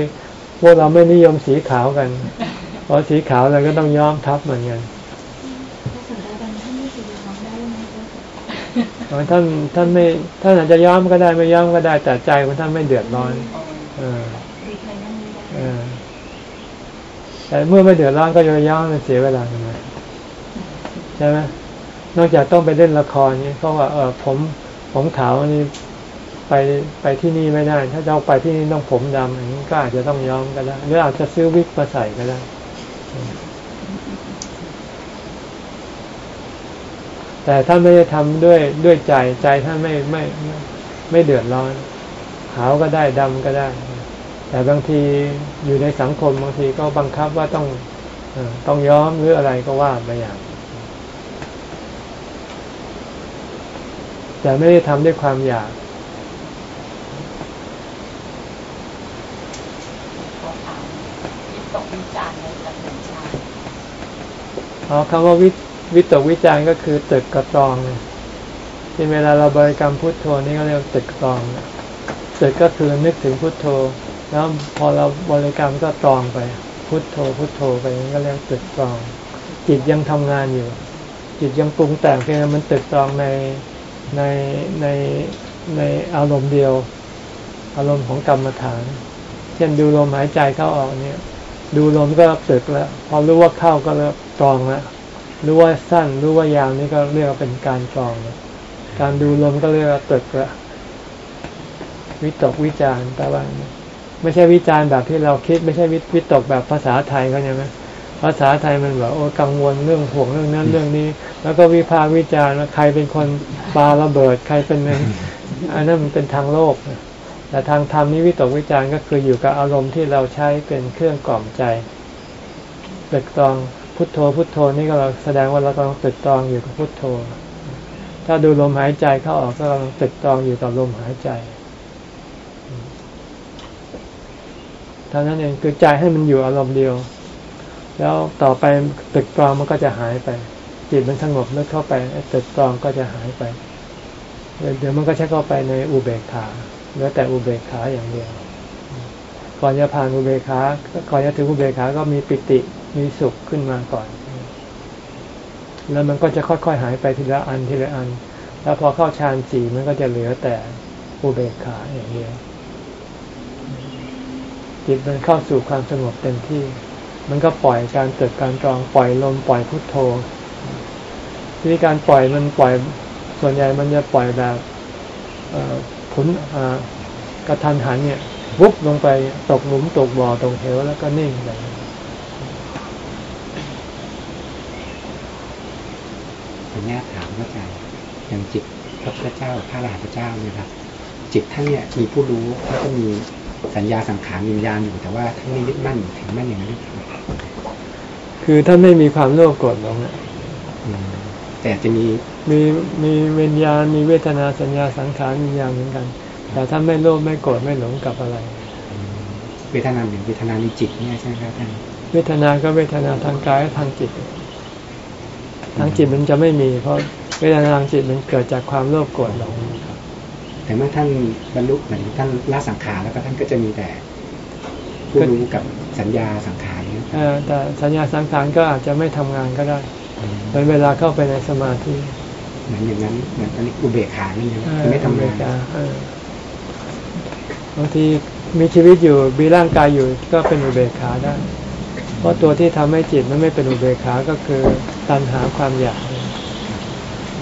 S1: พวกเราไม่นิยมสีขาวกันเพราะสีขาวเราก็ต้องย้อมทับเหมือนกัน ท่านท่านไม่ท่านอาจจะย้อมก็ได้ไม่ย้อมก็ได้แต่ใจของท่านไม่เดือดร้อนเออเออแต่เมื่อไม่เดือดร้อนก็จะย้อมมันเสียเวลาทำไมใช่ไหมนอกจากต้องไปเล่นละครนี้เขาว่าเออผมผมขาวนี่ไปไปที่นี่ไม่ได้ ถ้าเราไปที่นี่ต้องผมดำอย่างนี้ก็อาจจะต้องย้อมก็ได้หรืออาจจะซื้อวิกมาใส่ก็ได้ แต่ท่านไม่ได้ทำด้วยด้วยใจใจท่านไม่ไม่ไม่เดือดร้อนขาวก็ได้ดำก็ได้ แต่บางทีอยู่ในสังคมบางทีก็บังคับว่าต้องต้องย้อมหรืออะไรก็ว่าไปอย่างแต่ไม่ได้ทำด้วยความอยากอ๋อคำว่าวิ วิตกวิจารก็คือตึกกระตองที่เวลาเราบริกรรมพุทโธนี่ก็เรียกตึกตองตึกก็คือนึกถึงพุทโธ แล้วพอเราบริกรรมก็ตองไป พุทโธพุทโธไปนี่ก็เรียกตึกตอง จิตยังทำงานอยู่ จิตยังปรุงแต่งเพียงมันตึกตองในในในในอารมณ์เดียว อารมณ์ของกรรมฐาน เช่นดูลมหายใจเข้าออกเนี่ย ดูลมก็ตึกแล้ว พอรู้ว่าเข้าก็เริ่มตองแล้ว รู้ว่าสั้นรู้ว่ายาวนี่ก็เรียกว่าเป็นการกรอง การดูลมก็เรียกว่าตึกละวิตกวิจารแต่ว่าไม่ใช่วิจารแบบที่เราคิด ไม่ใช่วิตกแบบภาษาไทยเขาใช่ไหมภาษาไทยมันแบบโอ้กังวลเรื่องห่วงเรื่องนั้นเรื่องนี้ แล้วก็วิพากษ์วิจารณ์ว่าใครเป็นคนปาระเบิดใครเป็นอันนั้นมันเป็นทางโลกแต่ทางธรรมนี้วิตกวิจารณ์ก็คืออยู่กับอารมณ์ที่เราใช้เป็นเครื่องกล่อมใจเปิดตอง พุทโธพุทโธนี่ก็เราแสดงว่าเรากำลังติดตองอยู่กับพุทโธ ถ้าดูลมหายใจเข้าออกก็กำลังติดตองอยู่กับลมหายใจเท่านั้นเองคือใจให้มันอยู่อารมณ์เดียว แล้วต่อไปตึกตรองมันก็จะหายไป จิตมันสงบเมื่อเข้าไปตึกตรองก็จะหายไป เดี๋ยวมันก็จะเข้าไปในอุเบกขาเหลือแต่อุเบกขาอย่างเดียว ก่อนจะผ่านอุเบกขาก่อนจะถึงอุเบกขาก็มีปิติ มีสุขขึ้นมาก่อน แล้วมันก็จะค่อยๆหายไปทีละอันทีละอัน แล้วพอเข้าฌานสี่มันก็จะเหลือแต่อุเบกขาอย่างเดียวจิตมันเข้าสู่ความสงบเต็มที่ มันก็ปล่อยการเกิดการตรองปล่อยลมปล่อยพุทโธวิธีการปล่อยมันปล่อยส่วนใหญ่มันจะปล่อยแบบผลกระทันหันเนี่ยวุบลงไปตกหลุมตกบ่อตกเหวแล้วก็นิ่งไป
S5: ผมแง่ถามพระอาจารย์อย่างจิตพระพุทธเจ้าพระอรหันตเจ้าเนี่ยครับ จิตท่านเนี่ยมีผู้รู้แล้วก็มีสัญญาสังขารวิญญาณอยู่แต่ว่าท่านไม่ยึดมั่นถึงมั่นอย่างนั้น
S1: คือท่านไม่มีความโลภโกรธหลง
S5: แต่จะมี
S1: มีมีวิญญาณมีเวทนาสัญญาสังขารวิญญาณเหมือนกัน แต่ท่านไม่โลภไม่โกรธไม่หลงกับอะไร
S5: เวทนาเหมือนเวทนาในจิตเนี่ยใช่ไหมครับท่าน
S1: เวทนาก็เวทนาทางกายทางจิต ทางจิตมันจะไม่มี เพราะเวทนาทางจิตมันเกิดจากความโลภโกรธหลง
S5: แต่เมื่อท่านบรรลุเหมือนท่านละสังขารแล้วก็ท่านก็จะมีแต่ผู้รู้กับสัญญาสังขารเนี่ย
S1: แต่สัญญาสังขารก็อาจจะไม่ทำงานก็ได้เป็นเวลาเข้าไปในสมาธิ
S5: เหมือนอย่างนั้นเหมือนตอนนี้อุเบกขานี่คือไม่ทำงาน
S1: บางทีมีชีวิตอยู่มีร่างกายอยู่ก็เป็นอุเบกขาได้เพ ราะตัวที่ทำให้จิตมันไม่เป็นอุเบกขาก็คือตัณหาความอยาก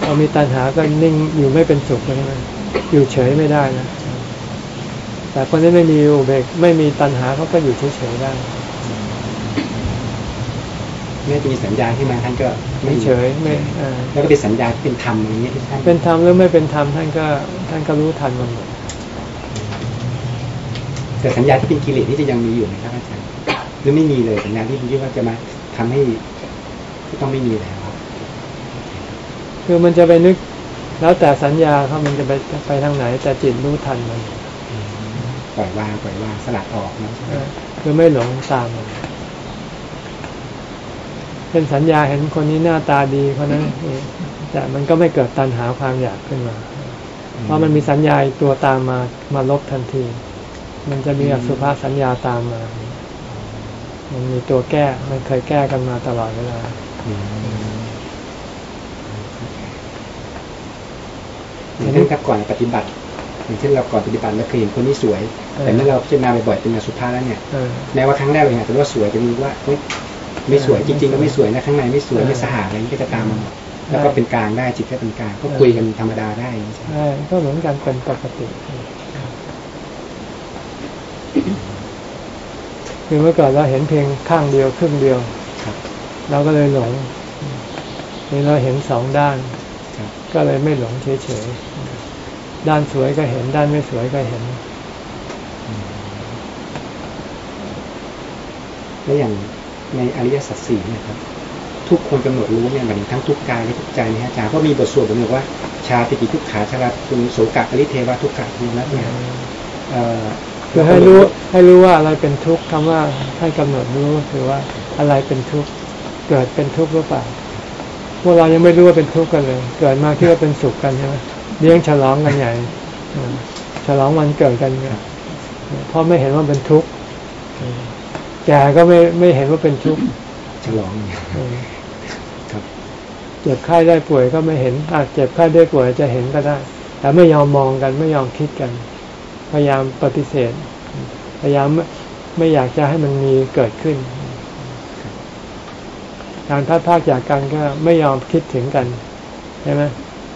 S1: พอมีตัณหาก็นิ่งอยู่ไม่เป็นสุขเลยอยู่เฉยไม่ได้นะแต่คนที่ไม่มีอุเบกไม่มีตัณหาเขาก็อยู่เฉยๆได้
S5: เมื่อมีสัญญาที่มาท่านก็
S1: ไม่เฉยไม่
S5: แล้วก็เป็นสัญญาที่เป็นธรรมอย่างนี้ที่ท่าน
S1: เป็นธรรมหรือไม่เป็นธรรมท่านก็ท่านก็รู้ทันมันหมด
S5: แต่สัญญาที่เป็นกิเลสนี่จะยังมีอยู่ไหมครับอาจารย์ หรือไม่มีเลยสัญญาที่คิดว่าจะมาทำให้ต้องไม่มีแล้ว
S1: คือมันจะไปนึกแล้วแต่สัญญาเขามันจะไปไปทางไหน แต่จิตรู้ทันมัน
S5: ปล่อยวางปล่อยวางสลัดออกนะ
S1: คือไม่หลงตามมันเป็นสัญญาเห็นคนนี้หน้าตาดีคนนั้นแต่มันก็ไม่เกิดตันหาความอยากขึ้นมา เพราะมันมีสัญญาตัวตามมามาลบทันที มันจะมีอสุภาสัญญาตามมา มันมีตัวแก้ มันเคยแก้กันมาตลอดเวลา
S5: อย่างเช่นครับก่อนปฏิบัติอย่างเช่นเราก่อนปฏิบัติเราเคยเห็นคนนี้สวย แต่เมื่อเราพิจารณาบ่อยๆเป็นอสุภาแล้วเนี่ยแม้ว่าครั้งแรกเราอาจจะว่าสวยจะมีว่าไม่สวยจริงๆก็ไม่สวยนะข้างในไม่สวยไม่สะอาดอะไรนี้ก็จะตามมาแล้วก็เป็นกลางได้จิตก็เป็นกลางก็คุยกันธรรมดาได้
S1: ใช่ก็เหมือนกันเป็นปกติ คือเมื่อก่อนเราเห็นเพียงข้างเดียวครึ่งเดียวเราก็เลยหลงนี่เราเห็นสองด้าน ก็เลยไม่หลงเฉยๆด้านสวยก็เห็น ด้านไม่สวยก็เห็น
S5: แล้วอย่างในอริยสัจสี่นะครับ ทุกคนกำหนดรู้เนี่ยมันทั้งทุกกายและทุกใจนะอาจารย์ก็มีบทสวดบอกว่าชาติกิทุกขาชาลาคุณโสกะอริเทวะทุกขะทีนั้นเนี่ย
S1: คือให้รู้ให้รู้ว่าอะไรเป็นทุกข์คำว่าให้กำหนดรู้คือว่าอะไรเป็นทุกข์เกิดเป็นทุกข์หรือเปล่าพวกเรายังไม่รู้ว่าเป็นทุกข์กันเลย เกิดมาคิดว่าเป็นสุขกันใช่ไหมเลี้ยงฉลองกันใหญ่ฉลองวันเกิดกันเนี่ยเพราะไม่เห็นว่าเป็นทุกข์แก่ก็ไม่ไม่เห็นว่าเป็นทุกข์
S5: ฉลอง
S1: ครับเจ็บไข้ได้ป่วยก็ไม่เห็นอาจเจ็บไข้ได้ป่วยจะเห็นก็ได้ แต่ไม่ยอมมองกันไม่ยอมคิดกัน พยายามปฏิเสธ พยายามไม่อยากจะให้มันมีเกิดขึ้น การพัดพากจากกันก็ไม่ยอมคิดถึงกันใช่ไหม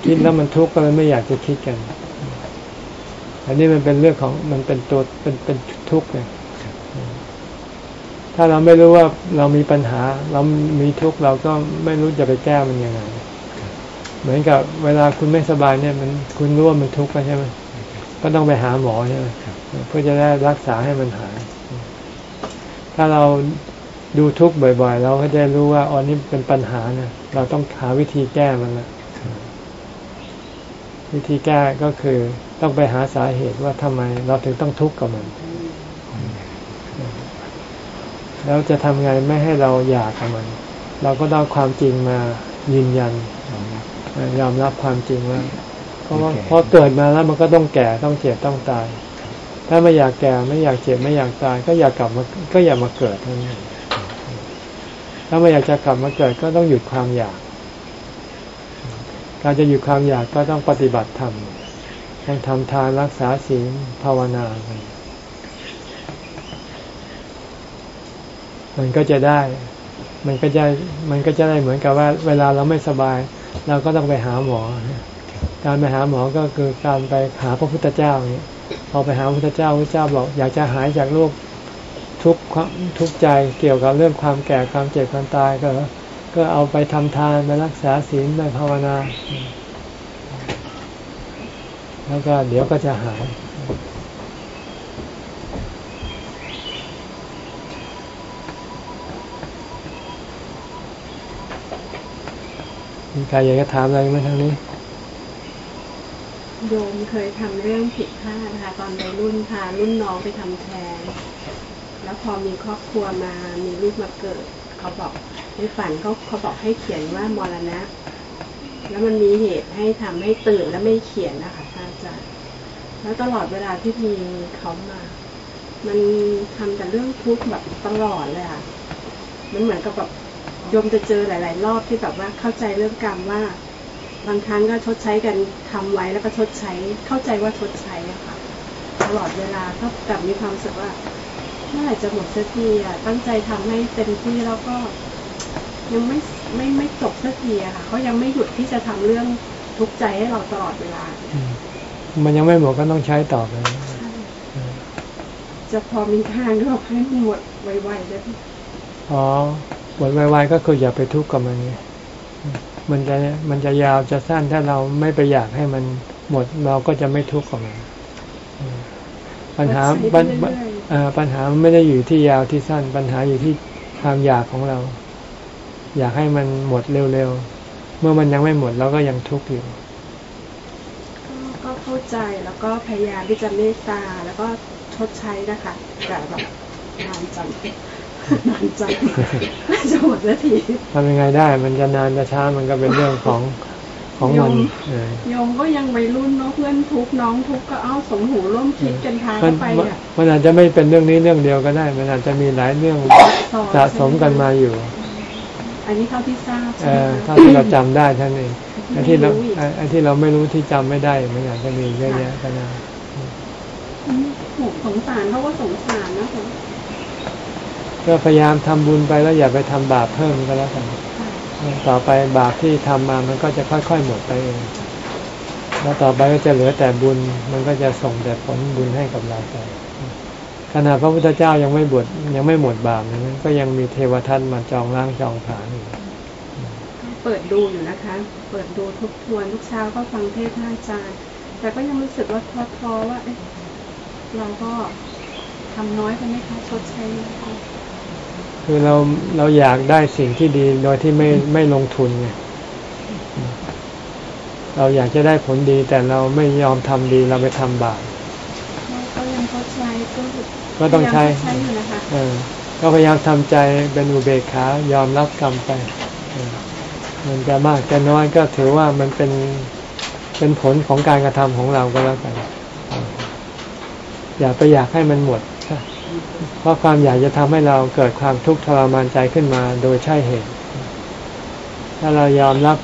S1: คิดแล้วมันทุกข์ก็เลยไม่อยากจะคิดกัน อันนี้มันเป็นเรื่องของมันเป็นตัวเป็นเป็นทุกข์เลยถ้าเราไม่รู้ว่าเรามีปัญหา เรามีทุกข์เราก็ไม่รู้จะไปแก้มันยังไง เหมือนกับเวลาคุณไม่สบายเนี่ย มันคุณรู้ว่ามันทุกข์ใช่ไหม ก็ต้องไปหาหมอใช่ไหมเพื่อจะได้รักษาให้มันหาย ถ้าเราดูทุกข์บ่อย ๆ เราก็จะรู้ว่าอ๋อนี่เป็นปัญหาเนี่ยเราต้องหาวิธีแก้มันละวิธีแก้ก็คือต้องไปหาสาเหตุว่าทำไมเราถึงต้องทุกข์กับมัน แล้วจะทำไงไม่ให้เราอยากกับมัน เราก็ต้องความจริงมายืนยัน ยอมรับความจริงว่า เพราะว่าพอเกิดมาแล้วมันก็ต้องแก่ต้องเจ็บต้องตาย ถ้าไม่อยากแก่ไม่อยากเจ็บไม่อยากตาย ก็อยากกลับมาก็อย่ามาเกิดเท่านั้นถ้าไม่อยากจะกลับมาเกิดก็ต้องหยุดความอยาก การจะหยุดความอยากก็ต้องปฏิบัติธรรมต้องทำทานรักษาศีลภาวนาไปมันก็จะได้ มันก็จะ มันก็จะได้เหมือนกับว่า เวลาเราไม่สบาย เราก็ต้องไปหาหมอ การไปหาหมอก็คือการไปหาพระพุทธเจ้าเนี่ยพอไปหาพระพุทธเจ้าพระเจ้าบอกอยากจะหายจากโรคทุกข์ทุกข์ใจเกี่ยวกับเรื่องความแก่ความเจ็บความตายก็ ก็เอาไปทำทานไปรักษาศีลไปภาวนา แล้วก็เดี๋ยวก็จะหาย มีใครอยากจะถามอะไรไหมทางนี้
S6: โยมเคยทำเรื่องผิดพลาดนะคะตอนวัยรุ่นพารุ่นน้องไปทำแท้งแล้วพอมีครอบครัวมามีลูกมาเกิด เขาบอกในฝันเขาเขาบอกให้เขียนว่ามรณะ แล้วมันมีเหตุให้ทำให้ตื่นแล้วไม่เขียนนะคะท่านอาจารย์แล้วตลอดเวลาที่มีเขามา มันทำแต่เรื่องทุกข์แบบตลอดเลยอะมันเหมือนกับแบบโยมจะเจอหลาย ๆ รอบที่แบบว่าเข้าใจเรื่องกรรมว่า บางครั้งก็ชดใช้กันทำไว้แล้วก็ชดใช้เข้าใจว่าชดใช้อะค่ะตลอดเวลาก็กลับมีความรู้สึกว่าเมื่อไหร่จะหมดสักทีอะตั้งใจทำให้เต็มที่แล้วก็ยังไม่ไม่ไม่จบสักทีอะค่ะเขายังไม่หยุดที่จะทำเรื่องทุกข์ใจให้เราตลอดเวลา
S1: มันยังไม่หมดก็ต้องใช้ต่อไป
S6: จะพอมีทางที่บอกให้มันหมดไวๆได้ไหม
S1: อ๋อหมดไวๆก็คืออย่าไปทุกข์กับมันไง มันจะมันจะยาวจะสั้นถ้าเราไม่ไปอยากให้มันหมดเราก็จะไม่ทุกข์กับมันปัญหาปัญปัญหาไม่ได้อยู่ที่ยาวที่สั้น ปัญหาอยู่ที่ความอยากของเรา อยากให้มันหมดเร็วๆ เมื่อมันยังไม่หมดเราก็ยังทุกข์อยู่
S6: ก็เข้าใจแล้วก็พยายามที่จะเมตตาแล้วก็ชดใช้นะคะแต่แบบนานจัง นานจังจะหมดสักที
S1: ทำยังไงได้ มันจะนานจะช้ามันก็เป็นเรื่องของของมัน
S6: โยมก็ยังวัยรุ่นเนาะเพื่อนทุกน้องทุกก็เอาสมหูร่วมคิดกันทางไปอะ
S1: มันอาจจะไม่เป็นเรื่องนี้เรื่องเดียวก็ได้ มันอาจจะมีหลายเรื่องสะสมกันมาอยู่
S6: อันนี้เท่าที่ทราบ
S1: เออเท่าที่เราจำได้ท่านเองไอ้ที่เราไอ้ที่เราไม่รู้ที่จำไม่ได้มันอาจจะมีเยอะแยะก็ได้
S6: สงสารเขาก็สงสารนะคะ
S1: ก็พยายามทำบุญไปแล้วอย่าไปทำบาปเพิ่มก็แล้วกันต่อไปบาปที่ทำมามันก็จะค่อย ๆ หมดไปเองแล้วต่อไปก็จะเหลือแต่บุญมันก็จะส่งแต่ผลบุญให้กับเราไปขณะพระพุทธเจ้ายังไม่บวชยังไม่หมดบาปนั้นก็ยังมีเทวทัตมาจองร่างจองผานอยู่
S6: เปิดดูอยู่นะคะ เปิดดูทุกทวนทุกเช้าก็ฟังเทศน์อาจารย์ แต่ก็ยังรู้สึกว่าท้อๆว่าเอ๊ะเราก็ทำน้อยไปไหมคะชดใช้
S1: คื อเราเราอยากได้สิ่งที่ดีโดยที่ไม่ไม่ลงทุนไงเราอยากจะได้ผลดีแต่เราไม่ยอมทำดีเราไปทำบาป
S6: ก็ยังชดใช้
S1: ก็ต้องใช้เออก็พยายามทำใจเป็นอุเบกขายอมรับกรรมไปมันจะมากจะน้อยก็ถือว่ามันเป็นเป็นผลของการกระทำของเราก็แล้วกันอย่าไปอยากให้มันหมดเพ ราะความอยากจะทำให้เราเกิดความทุกข์ทรมานใจขึ้นมาโดยใช่เหตุ ถ้าเรายอมรับ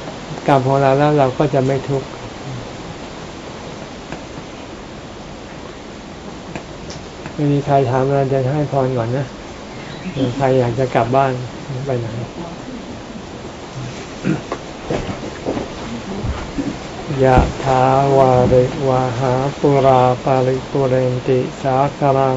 S1: กรรมของเราแล้วเราก็จะไม่ทุกข์ไม่มีใครถามอะไรจะให้พรก่อนนะใครอยากจะกลับบ้านไปไหนยะถาวาริวาหาปุราปาริปุเรนติสาคลัง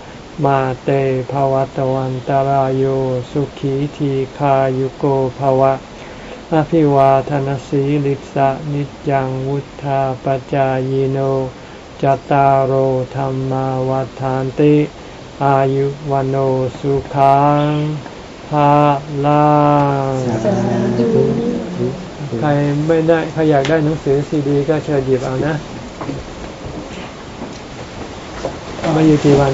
S1: มาเตภวัตวันตารโยสุขีทีขายุโกภวะอภิวาทนสีลิสะนิจังวุธาปจายโนจตารโหธรรมาวาทานติ อายุวันโอสุขังภาลาใครไม่ได้ใครอยากได้หนังสือซีดี ก็เชิญหยิบเอานะมาอยู่กี่วัน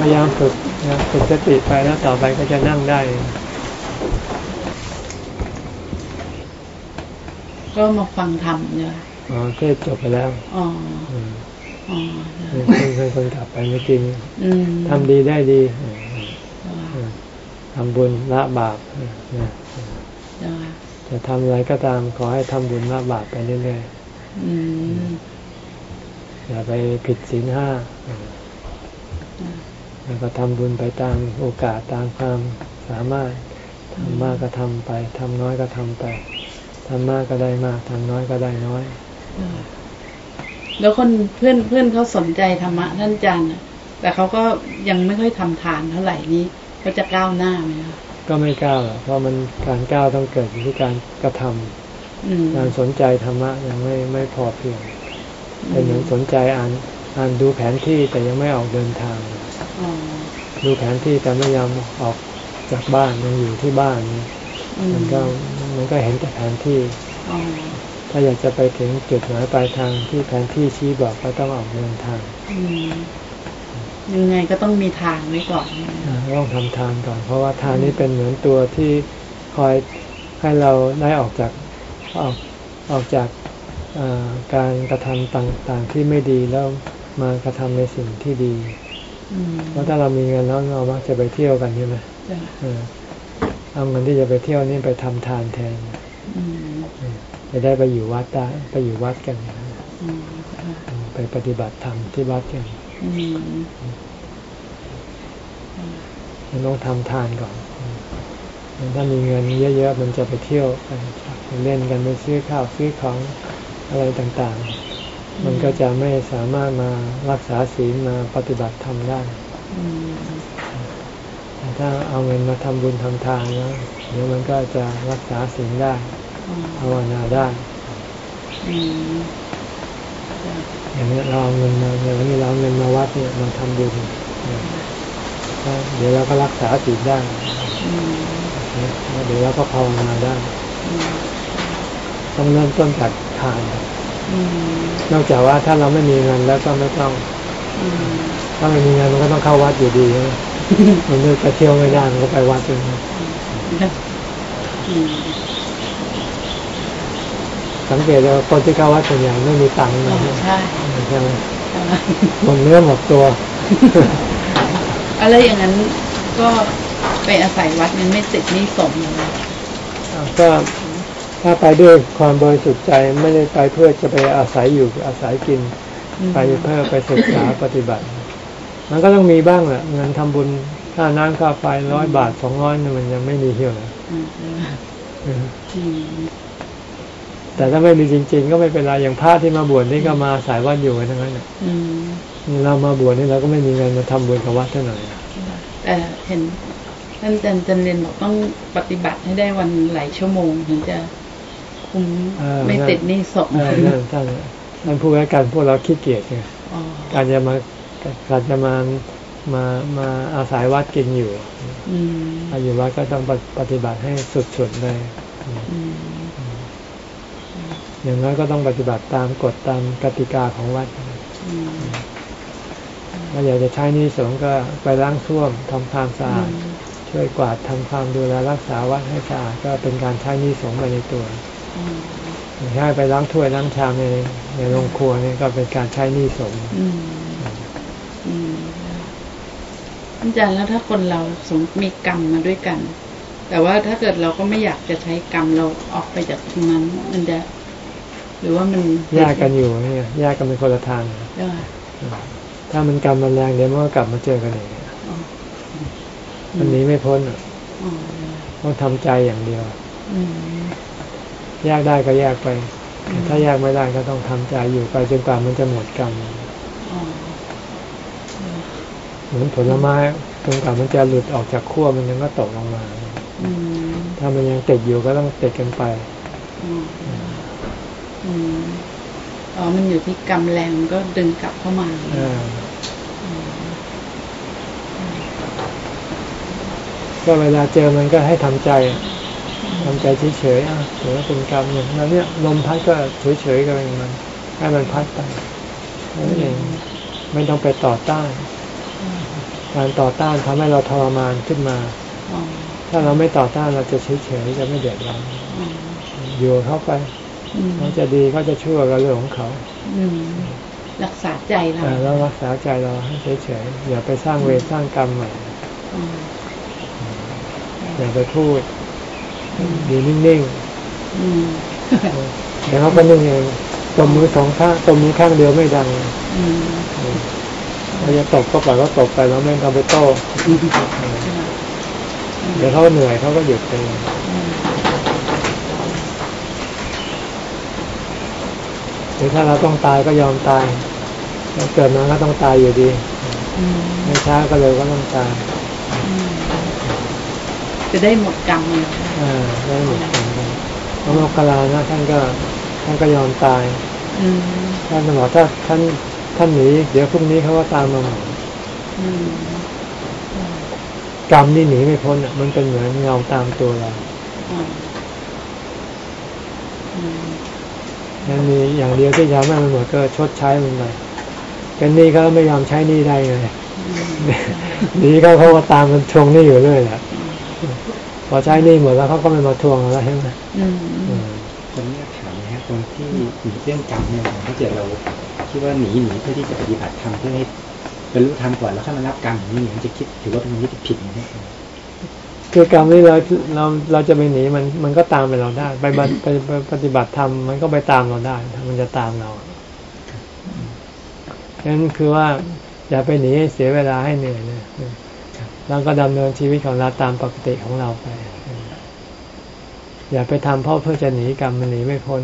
S1: พยายามฝึกพนะฝึกสติไปแล้วต่อไปก็จะนั่งได้
S2: ก็มาฟังธรรมเนี่ย
S1: อ๋อเทศจบไปแล้ว
S2: อ๋อ
S1: อืม
S2: อ๋อ
S1: เคยคนกลับไปเมื่อกี้นี้
S2: อืม
S1: ทำดีได้ดีทำบุญละบาปนะ
S2: จ้ะ
S1: จะทำอะไรก็ตามขอให้ทำบุญละบาปไปเรื่อย
S2: อืม
S1: ๆ อย่าไปผิดศีลห้าแล้วก็ทำบุญไปตามโอกาสตามความสามารถทำมากก็ทำไปทำน้อยก็ทำไปทำมากก็ได้มากทำน้อยก็ได้น้อย
S2: แล้วคนเพื่อนเพื่อนเขาสนใจธรรมะท่านอาจารย์น่ะแต่เขาก็ยังไม่ค่อยทำทานเท่าไหร่นี้เขาจะก้าวหน้าไหมคะ
S1: ก็ไม่ก้าวหรอกเพราะมันการก้าวต้องเกิดอยู่ที่การกระทำ
S2: อืม
S1: การสนใจธรรมะยังไม่ไม่พอเพียง เป็นเหมือนสนใจอ่านอ่านดูแผนที่แต่ยังไม่ออกเดินทาง
S2: อ๋อ
S1: ดูแผนที่แต่ไม่ยอมออกจากบ้านยังอยู่ที่บ้านนี่
S2: อื
S1: มันก็มันก็เห็นแต่แผนที่
S2: อ๋อ
S1: ถ้าอยากจะไปถึงจุดหมายปลายทางที่แผนที่ชี้บอกก็ต้องออกเดินทาง
S2: อืมยังไงก็ต้องมีทางไว้ก่อน
S1: อ่าต้องทำทานก่อน เพราะว่าทานนี้เป็นเหมือนตัวที่คอยให้เราได้ออกจากออกออกจากอ่า การกระทำต่างๆที่ไม่ดีแล้วมากระทำในสิ่งที่ดี
S2: อืม
S1: เพราะถ้าเรามีเงินแล้วเรามักจะไปเที่ยวกันใช่ไหม
S2: จ้ะ
S1: เออเอาเงินที่จะไปเที่ยวนี่ไปทำทานแทน
S2: อืม
S1: จะได้ไปอยู่วัดได้ไปอยู่วัดกัน
S2: อืมค่ะ
S1: ไปปฏิบัติธรรมที่วัดกัน
S2: อืม
S1: มันต้องทำทานก่อน ถ้ามีเงินเยอะๆมันจะไปเที่ยวกันไปเล่นกันไปซื้อข้าวซื้อของ อะไรต่างๆ มันก็จะไม่สามารถมารักษาศีลมาปฏิบัติธรรมได้แต่ถ้าเอาเงินมาทำบุญทำทานแล้วเดี๋ยวมันก็จะรักษาศีลได้ภาวนาได้
S2: อ
S1: ย่างนี้เราเอาเงินมาอย่างนี้เราเอาเงินมาวัดเนี่ยมาทำบุญเดี๋ยวเราก็รักษาศีลได้เดี๋ยวเราก็ภาวนาได้ ต้องเริ่มต้นจาก ทาน
S2: อืม
S1: นอกจากว่าถ้าเราไม่มีเงินแล้วก็ไม่ต้อง
S2: อืม
S1: ถ้าไม่มีเงินมันก็ต้องเข้าวัดอยู่ดีนะมันไม่ไปเที่ยวไม่ได้มันก็ไปวัดเอง
S2: อืม
S1: สังเกตว่าคนที่เข้าวัดส่วนใหญ่ไม่มีตังค์
S2: อ๋
S1: นะ
S2: อใช่
S1: ใช่ไหม
S2: ค่ะ
S1: หมดเนื้อหมดตัว
S2: อะไรอย่างนั้นก็ไปอาศัยวัดมันไม่ติดหนี่สมเลย
S1: ก็ ถ้าไปด้วยความบริสุทธิ์ใจไม่ได้ไปเพื่อจะไปอาศัยอยู่อาศัยกิน ไปเพื่อไปศึกษาปฏิบัติ มันก็ต้องมีบ้างแหละเงินทำบุญค่าน้ำค่าไฟร้อยบาทสองร้อยนี่มันยังไม่มีเที่ยวนะ
S2: อืมอืมอืม
S1: แต่ถ้าไม่มีจริง ๆ ก็ไม่เป็นไรอย่างพระที่มาบวชนี่ก็มาสายวัดอยู่กันทั้งนั้นน่ะ
S2: อืม
S1: นี่เรามาบวชนี่เราก็ไม่มีเงินมาทำบุญกับวัดเท่าไหร่
S2: แต่เห็นท่านอาจารย์จันเรียนบอกต้องปฏิบัติให้ได้วันหลายชั่วโมงถึงจะ คุ้ม
S1: เออ
S2: ไม่ติดหนี่สม
S1: เออนั่นท่านท่านพูดไว้กันพวกเราขี้เกียจไง
S2: อ๋อ
S1: การจะมาการจะมามามาอาศัยวัดกินอยู่
S2: อืม
S1: ถ้าอยู่วัดก็ต้องปฏิบัติให้สุดๆเลย
S2: อืม
S1: อย่างน้อยก็ต้องปฏิบัติตามกฎตามกติกาของวัด
S2: อืม
S1: ถ้าอยากจะใช้หนี้สงฆ์ก็ไปล้างท่วมทำความสะอาดช่วยกวาดทำความดูแลรักษาวัดให้สะอาดก็เป็นการใช้หนี้สงฆ์ไปในตัว
S2: อืม
S1: อย่าง ใช้ไปล้างถ้วยล้างชามในในโรงครัวนี่ก็เป็นการใช้หนี้สงฆ์
S2: อืมอืมอาจารย์แล้วถ้าคนเราสมมติมีกรรมมาด้วยกัน แต่ว่าถ้าเกิดเราก็ไม่อยากจะใช้กรรมเราออกไปจากตรงนั้น มันจะ หรือว่ามัน
S1: แยกกันอยู่เนี่ยแยกกันเป็นคนละทาง
S2: ได้
S1: ถ้ามันกรรมมันแรงเดี๋ยวมันก็กลับมาเจอกันเอง
S2: อ๋อ
S1: มันหนีไม่พ้นอะ
S2: อ๋อ
S1: ต้องทำใจอย่างเดียว
S2: อืม
S1: แยกได้ก็แยกไป ถ้าแยกไม่ได้ก็ต้องทำใจอยู่ไปจนกว่ามันจะหมดกรรม
S2: อ๋อ
S1: เหมือนผลไม้จนกว่ามันจะหลุดออกจากขั้วมันยังก็ตกลงมา
S2: อืม
S1: ถ้ามันยังติดอยู่ก็ต้องติดกันไป
S2: อ๋ออืมอ๋อมันอยู่ที่กรรมแรงมันก็ดึงกลับเข้ามา
S1: เออก็เวลาเจอมันก็ให้ทำใจ ทำใจเฉยๆอะถือว่าเป็นกรรมอย่างนั้นเนี่ยลมพัดก็เฉยๆกับมันให้มันพัดไปนั่นเองไม่ต้องไปต่อต้าน การต่อต้านทำให้เราทรมานขึ้นมา ถ้าเราไม่ต่อต้านเราจะเฉยๆจะไม่เดือดร้อนอยู่เข้าไปเขาจะดีเขาจะชั่วก็เรื่องของเขา
S2: รักษาใจเรา
S1: แล้วรักษาใจเราให้เฉยๆอย่าไปสร้างเวรสร้างกรรมใหม่อย่าไปพูด อยู่นิ่งๆเดี๋ยวเขาก็นิ่งเองตบมือสองข้างตบมือข้างเดียวไม่ดังเราจะตบก็ปล่อยก็ตบไปแล้วไม่ต้องไปโต้เดี๋ยวเขาเหนื่อยเขาก็หยุดเองหรือถ้าเราต้องตายก็ยอมตายเกิดมาก็ต้องตายอยู่ดีไม่ช้าก็เลยก็ต้องตาย
S2: จะได้หมดกรรมเลย
S1: อ่าได้หมดกรรมพระโมคคัลลานะท่านก็ท่านก็ยอมตายท่านบอกถ้าท่านท่านหนีเดี๋ยวพรุ่งนี้เขาก็ตามมาใหม่กรรมนี่หนีไม่พ้นอะ มันเป็นเหมือนเงาตามตัวเรานั่นมีอย่างเดียวที่ยอมไม่มันหมดก็ชดใช้มันไปกันนี่เขาไม่ยอมใช้นี่ได้เลยนี่เขาเขาก็ตามมันทวงนี่อยู่เรื่อยแหละ พอใช้นี่หมดแล้วเขาก็ไม่มาทวงแล้วใช่ไหม
S5: ตรงนี้ถามนะฮะตรงที่เรื่องกรรมเนี่ยถ้าเกิดเราคิดว่าหนีหนีเพื่อที่จะปฏิบัติธรรมเพื่อให้บรรลุธรรมก่อนแล้วค่อยมารับกรรมอย่างนี้มันจะคิดถือว่าเป็นวิธีผิดไหม
S1: คือกรรมนี่เราเราเราจะไปหนีมันมันก็ตามไปเราได้ ไปไปไปปฏิบัติธรรมมันก็ไปตามเราได้ มันจะตามเราฉะนั้นคือว่าอย่าไปหนีให้เสียเวลาให้เหนื่อยนะ เราก็ดำเนินชีวิตของเราตามปกติของเราไป อย่าไปทำเพราะเพื่อจะหนีกรรมมันหนีไม่พ้น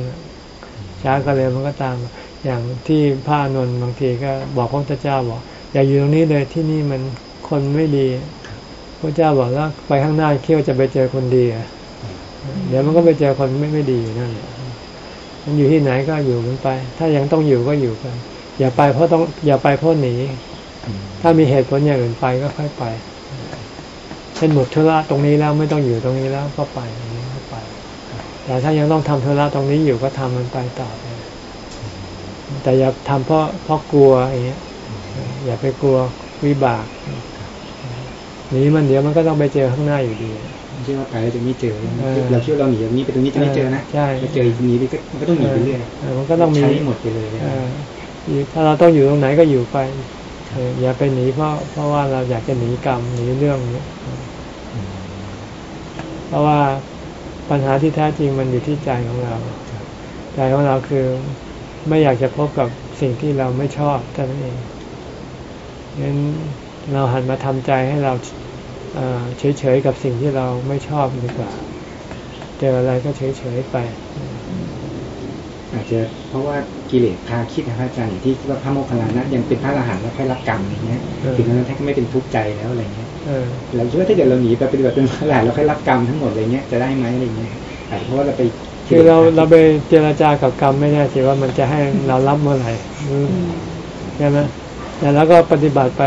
S1: ช้าก็เลยมันก็ตาม อย่างที่พระนนท์บางทีก็บอกพระเจ้าบอก อย่าอยู่ตรงนี้เลยที่นี่มันคนไม่ดีพระเจ้าบอกแล้วไปข้างหน้าเคี่ยวจะไปเจอคนดีเดี๋ยวมันก็ไปเจอคนไม่ไม่ดีนั่นแหละมันอยู่ที่ไหนก็อยู่มันไป ถ้ายังต้องอยู่ก็อยู่กันอย่าไปเพราะต้องอย่าไปเพราะหนี ถ้ามีเหตุผลอย่างอื่นไปก็ค่อยไป เช่นหมดธุระตรงนี้แล้วไม่ต้องอยู่ตรงนี้แล้วก็ไปตรงนี้ก็ไป แต่ถ้ายังต้องทำธุระตรงนี้อยู่ก็ทำมันไปต่อไปแต่อย่าทำเพราะเพราะกลัวอย่างเงี้ยอย่าไปกลัววิบากหนีมันเดี๋ยวมันก็ต้องไปเจอข้างหน้าอยู่ดี
S5: ไม่ใช่ว่าไปแล้วจะไม่เจอเราเชื่อเราหนีตรงนี้ไปตรงนี้จะไม่เจอนะใช่ไปเจอตรงนี้มันก็ต้องหนีไปเรื่อย
S1: มันก็ต้องมี
S5: ใช้หมดไปเลย
S1: ถ้าเราต้องอยู่ตรงไหนก็อยู่ไป อย่าไปหนีเพราะเพราะว่าเราอยากจะหนีกรรมหนีเรื่องนี้เพราะว่าปัญหาที่แท้จริงมันอยู่ที่ใจของเรา ใจของเราคือไม่อยากจะพบกับสิ่งที่เราไม่ชอบเท่านั้นเองงั้นเราหันมาทำใจให้เราเฉยๆกับสิ่งที่เราไม่ชอบดีกว่า เจออะไรก็เฉยๆไป
S5: อาจจะเพราะว่า กิเลสพาคิดนะพระอาจารย์อย่างที่ว่าพระโมคคัลลานะยังเป็นพระอรหันต์แล้วค่อยรับกรรมอย่างเงี้ยถึงนั้นท่านก็ไม่เป็นทุกข์ใจแล้วอะไรเงี้ยเราคิดว่าถ้าเกิดเราหนีไปปฏิบัติเป็นพระอรหันต์แล้วค่อยรับกรรมทั้งหมดอะไรเงี้ยจะได้ไหมอะไรเงี้ยอาจจะเพราะว่าเราไป
S1: คือเราเราไปเจรจากับกรรมไม่แน่สิว่ามันจะให้เรารับเมื่อไหร่ใช่ไหมแต่แล้วก็ปฏิบัติไป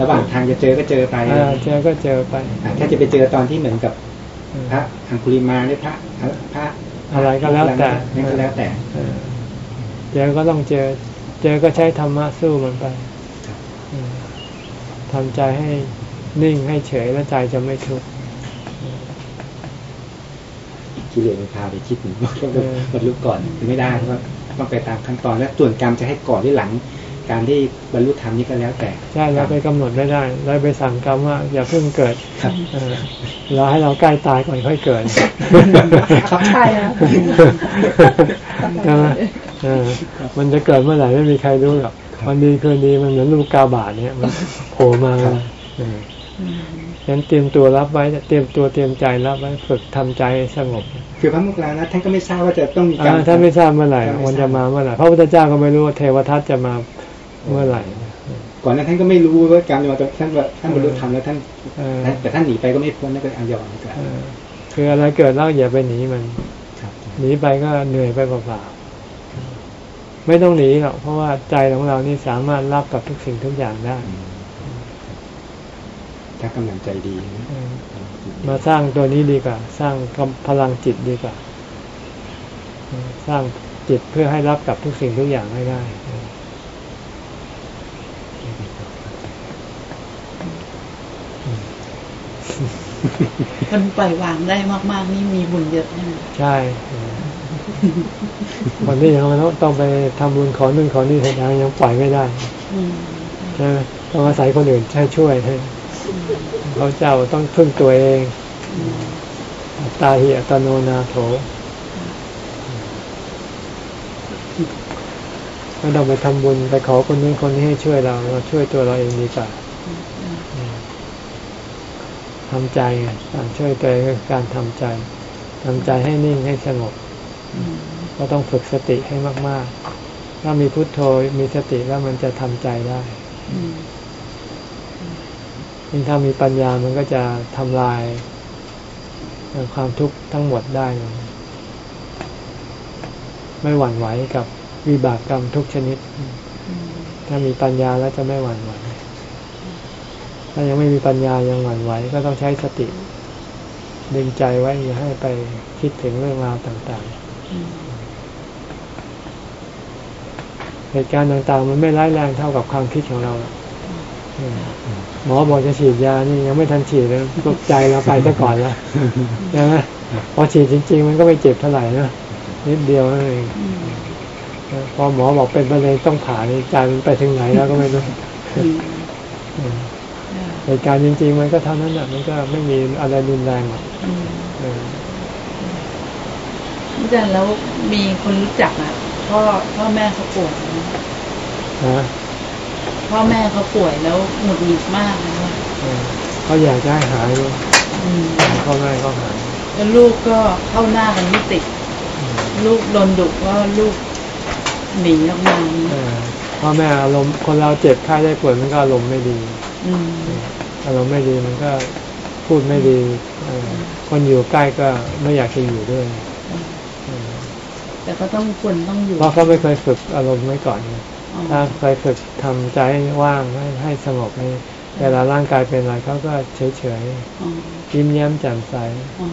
S5: ระหว่างทางจะเจอก็เจอไป
S1: เจอก็เจอไป
S5: ถ้าจะไปเจอตอนที่เหมือนกับพระอังคุลิมาหรือพระพระ
S1: อะไรก็แล้วแต่
S5: นี่ก็แล้วแต่
S1: เจอก็ต้องเจอ เจอก็ใช้ธรรมะสู้มันไปทำใจให้นิ่งให้เฉยแล้วใจจะไม่ทุกข์
S5: กิเลสมันพาไปคิดถึงว่าต้องบรรลุก่อนไม่ได้เพราะต้องไปตามขั้นตอนและส่วนกรรมจะให้ก่อนหรือหลัง การที่บรรลุธรรมนี่ก็แล้วแต่
S1: ใช่เราไปกำหนดไม่ได้เราไปสั่งกรรมว่า อย่าเพิ่งเกิดเราให้เราใกล้ตายก่อนค่อยเกิด
S2: ครับใช่แล้ว
S1: มันจะเกิดเมื่อไหร่ไม่มีใครรู้หรอกวันดีคืนดีมันเหมือนลูกกาบาทเนี่ยมันโผล่มาฉะนั้นเตรียมตัวรับไว้เตรียมตัวเตรียมใจรับไว้ฝึกทำใจสงบ
S5: คือพระมุกลานะท่านก็ไม่ทราบว่าจะต้องมี
S1: การท่านไม่ทราบเมื่อไหร่วันจะมาเมื่อไหร่พระพุทธเจ้าก็ไม่รู้ว่าเทวทัตจะมาเมื่อไหร่
S5: ก่อนนั้นท่านก็ไม่รู้ว่าการมาท่านว่าท่านบรรลุธรรมแล้วท่านแต่ท่านหนีไปก็ไม่พ้นนั่นก็อันยอมกัน
S1: คืออะไรเกิดแล้วอย่าไปหนีมันหนีไปก็เหนื่อยไปเปล่าๆ ไม่ต้องหนีหรอกเพราะว่าใจของเรานี่สามารถรับกับทุกสิ่งทุกอย่างได้
S5: ถ้ากำลังใจดี
S1: มาสร้างตัวนี้ดีกว่า สร้างพลังจิตดีกว่า สร้างจิตเพื่อให้รับกับทุกสิ่งทุกอย่างให้ได้
S2: มันปล่อยวางได้มาก ๆ นี่มีบุญเยอะใช่ไหม
S1: ใช่ คนที่ยังต้องต้องไปทำบุญขอนู่นขอนี่ทางยังปล่อยไม่ได้
S2: อืม
S1: ใช่ไหมต้องอาศัยคนอื่นใช้ช่วยให้เขาเจ้าต้องพึ่งตัวเองอัตตาหิอัตโนนาโถไม่ต้องไปทำบุญไปขอคนนู้นคนนี้ให้ช่วยเรา เราช่วยตัวเราเองดีกว่าทำใจไงการช่วยตัวเองคือการทำใจทำใจให้นิ่งให้สงบ ก็ต้องฝึกสติให้มาก ๆ ถ้ามีพุโทโธมีสติแล้วมันจะทำใจได้ยิ่งถ้ามีปัญญามันก็จะทำลายความทุกข์ทั้งหมดได้เลยไม่หวั่นไหวกับวิบากกรรมทุกชนิด ถ้ามีปัญญาแล้วจะไม่หวั่นไหว ถ้ายังไม่มีปัญญายังหวั่นไหว ก็ต้องใช้สติ ดึงใจไว้อย่าให้ไปคิดถึงเรื่องราวต่างๆ เหตุการณ์ต่างๆ มันไม่ร้ายแรงเท่ากับความคิดของเราหรอกหมอบอกจะฉีดยานี่ยังไม่ทันฉีดเลยตกใจเราไปซะก่อนแล้วใช่ไหมพอฉีดจริง ๆ มันก็ไม่เจ็บเท่าไหร่นะนิดเดียวนั่นเองพอหมอบอกเป็นมะเร็งต้องผ่านี่ใจมันไปถึงไหนแล้วก็ไม่รู้เหตุการณ์จริง ๆ มันก็เท่านั้นแหละมันก็ไม่มีอะไรรุนแรงหรอก
S2: อาจารย์แล้วมีคนรู้จักอะพ่อพ่อแม่เขาป่วยนะ
S1: นะ
S2: พ่อแม่เขาป่วยแล้วหงุดหงิดมากเลยว่า
S1: เออเขาอยากจะให้หายเลย
S2: อืม
S1: เขาไม่ให้เขาหาย
S2: แล้วลูกก็เข้าหน้ากันไม่ติด ลูกโดนดุก็ลูกหนีออกมา
S1: เออพ่อแม่อารมณ์คนเราเจ็บไข้ได้ป่วยมันก็อารมณ์ไม่ดี
S2: อืม
S1: อารมณ์ไม่ดีมันก็พูดไม่ดีเออคนอยู่ใกล้ก็ไม่อยากจะอยู่ด้วยเออ
S2: แต่ก็ต้องควรต้องอยู่
S1: เพราะเขาไม่เคยฝึกอารมณ์ไว้ก่อนไง
S2: อ๋อ
S1: ถ้าเคยฝึกทำใจให้ว่างให้ให้สงบให้เวลาร่างกายเป็นอะไรเขาก็เฉยเฉย
S2: อ๋อ
S1: ๆยิ้มแย้มแจ่มใส
S2: อ๋อ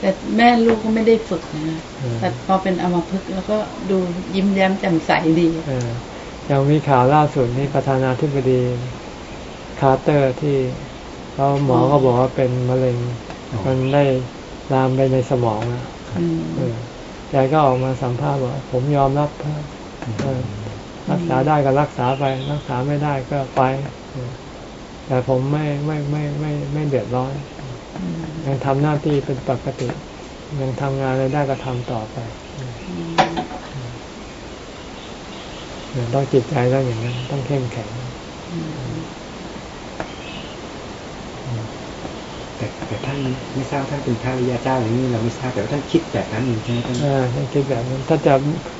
S2: แต่แม่ลูกก็ไม่ได้ฝึกนะ
S1: อืม
S2: แต่พอเป็นอัมพฤกษ์แล้วก็ดูยิ้มแย้มแจ่มใสดี
S1: เออยังมีข่าวล่าสุดนี่ประธานาธิบดีคาร์เตอร์ที่เขาหมอก็บอกว่าเป็นมะเร็ง มันได้ลามไปในสมองแล้ ว
S2: อืม
S1: เออแกก็ออกมาสัมภาษณ์ว่าผมยอมรับรักษาได้ก็รักษาไป รักษาไม่ได้ก็ไป แต่ผมไม่ไม่ไม่ไม่ไม่เดือดร้อนยังทำหน้าที่เป็นปกติ ยังทำงานอะไรได้ก็ทำต่อไปต้องจิตใจต้องอย่างนั้น ต้องเข้มแข็ง
S2: อืม
S5: แต่แต่ท่านไม่ทราบท่านเป็นพระริยาเจ้าอย่างนี้เราไม่ทราบแต่ว่าท่านคิดแบบนั้นเองใช่ไหมท่าน
S1: อ่าท่านคิดแบบนั้นท่านจะ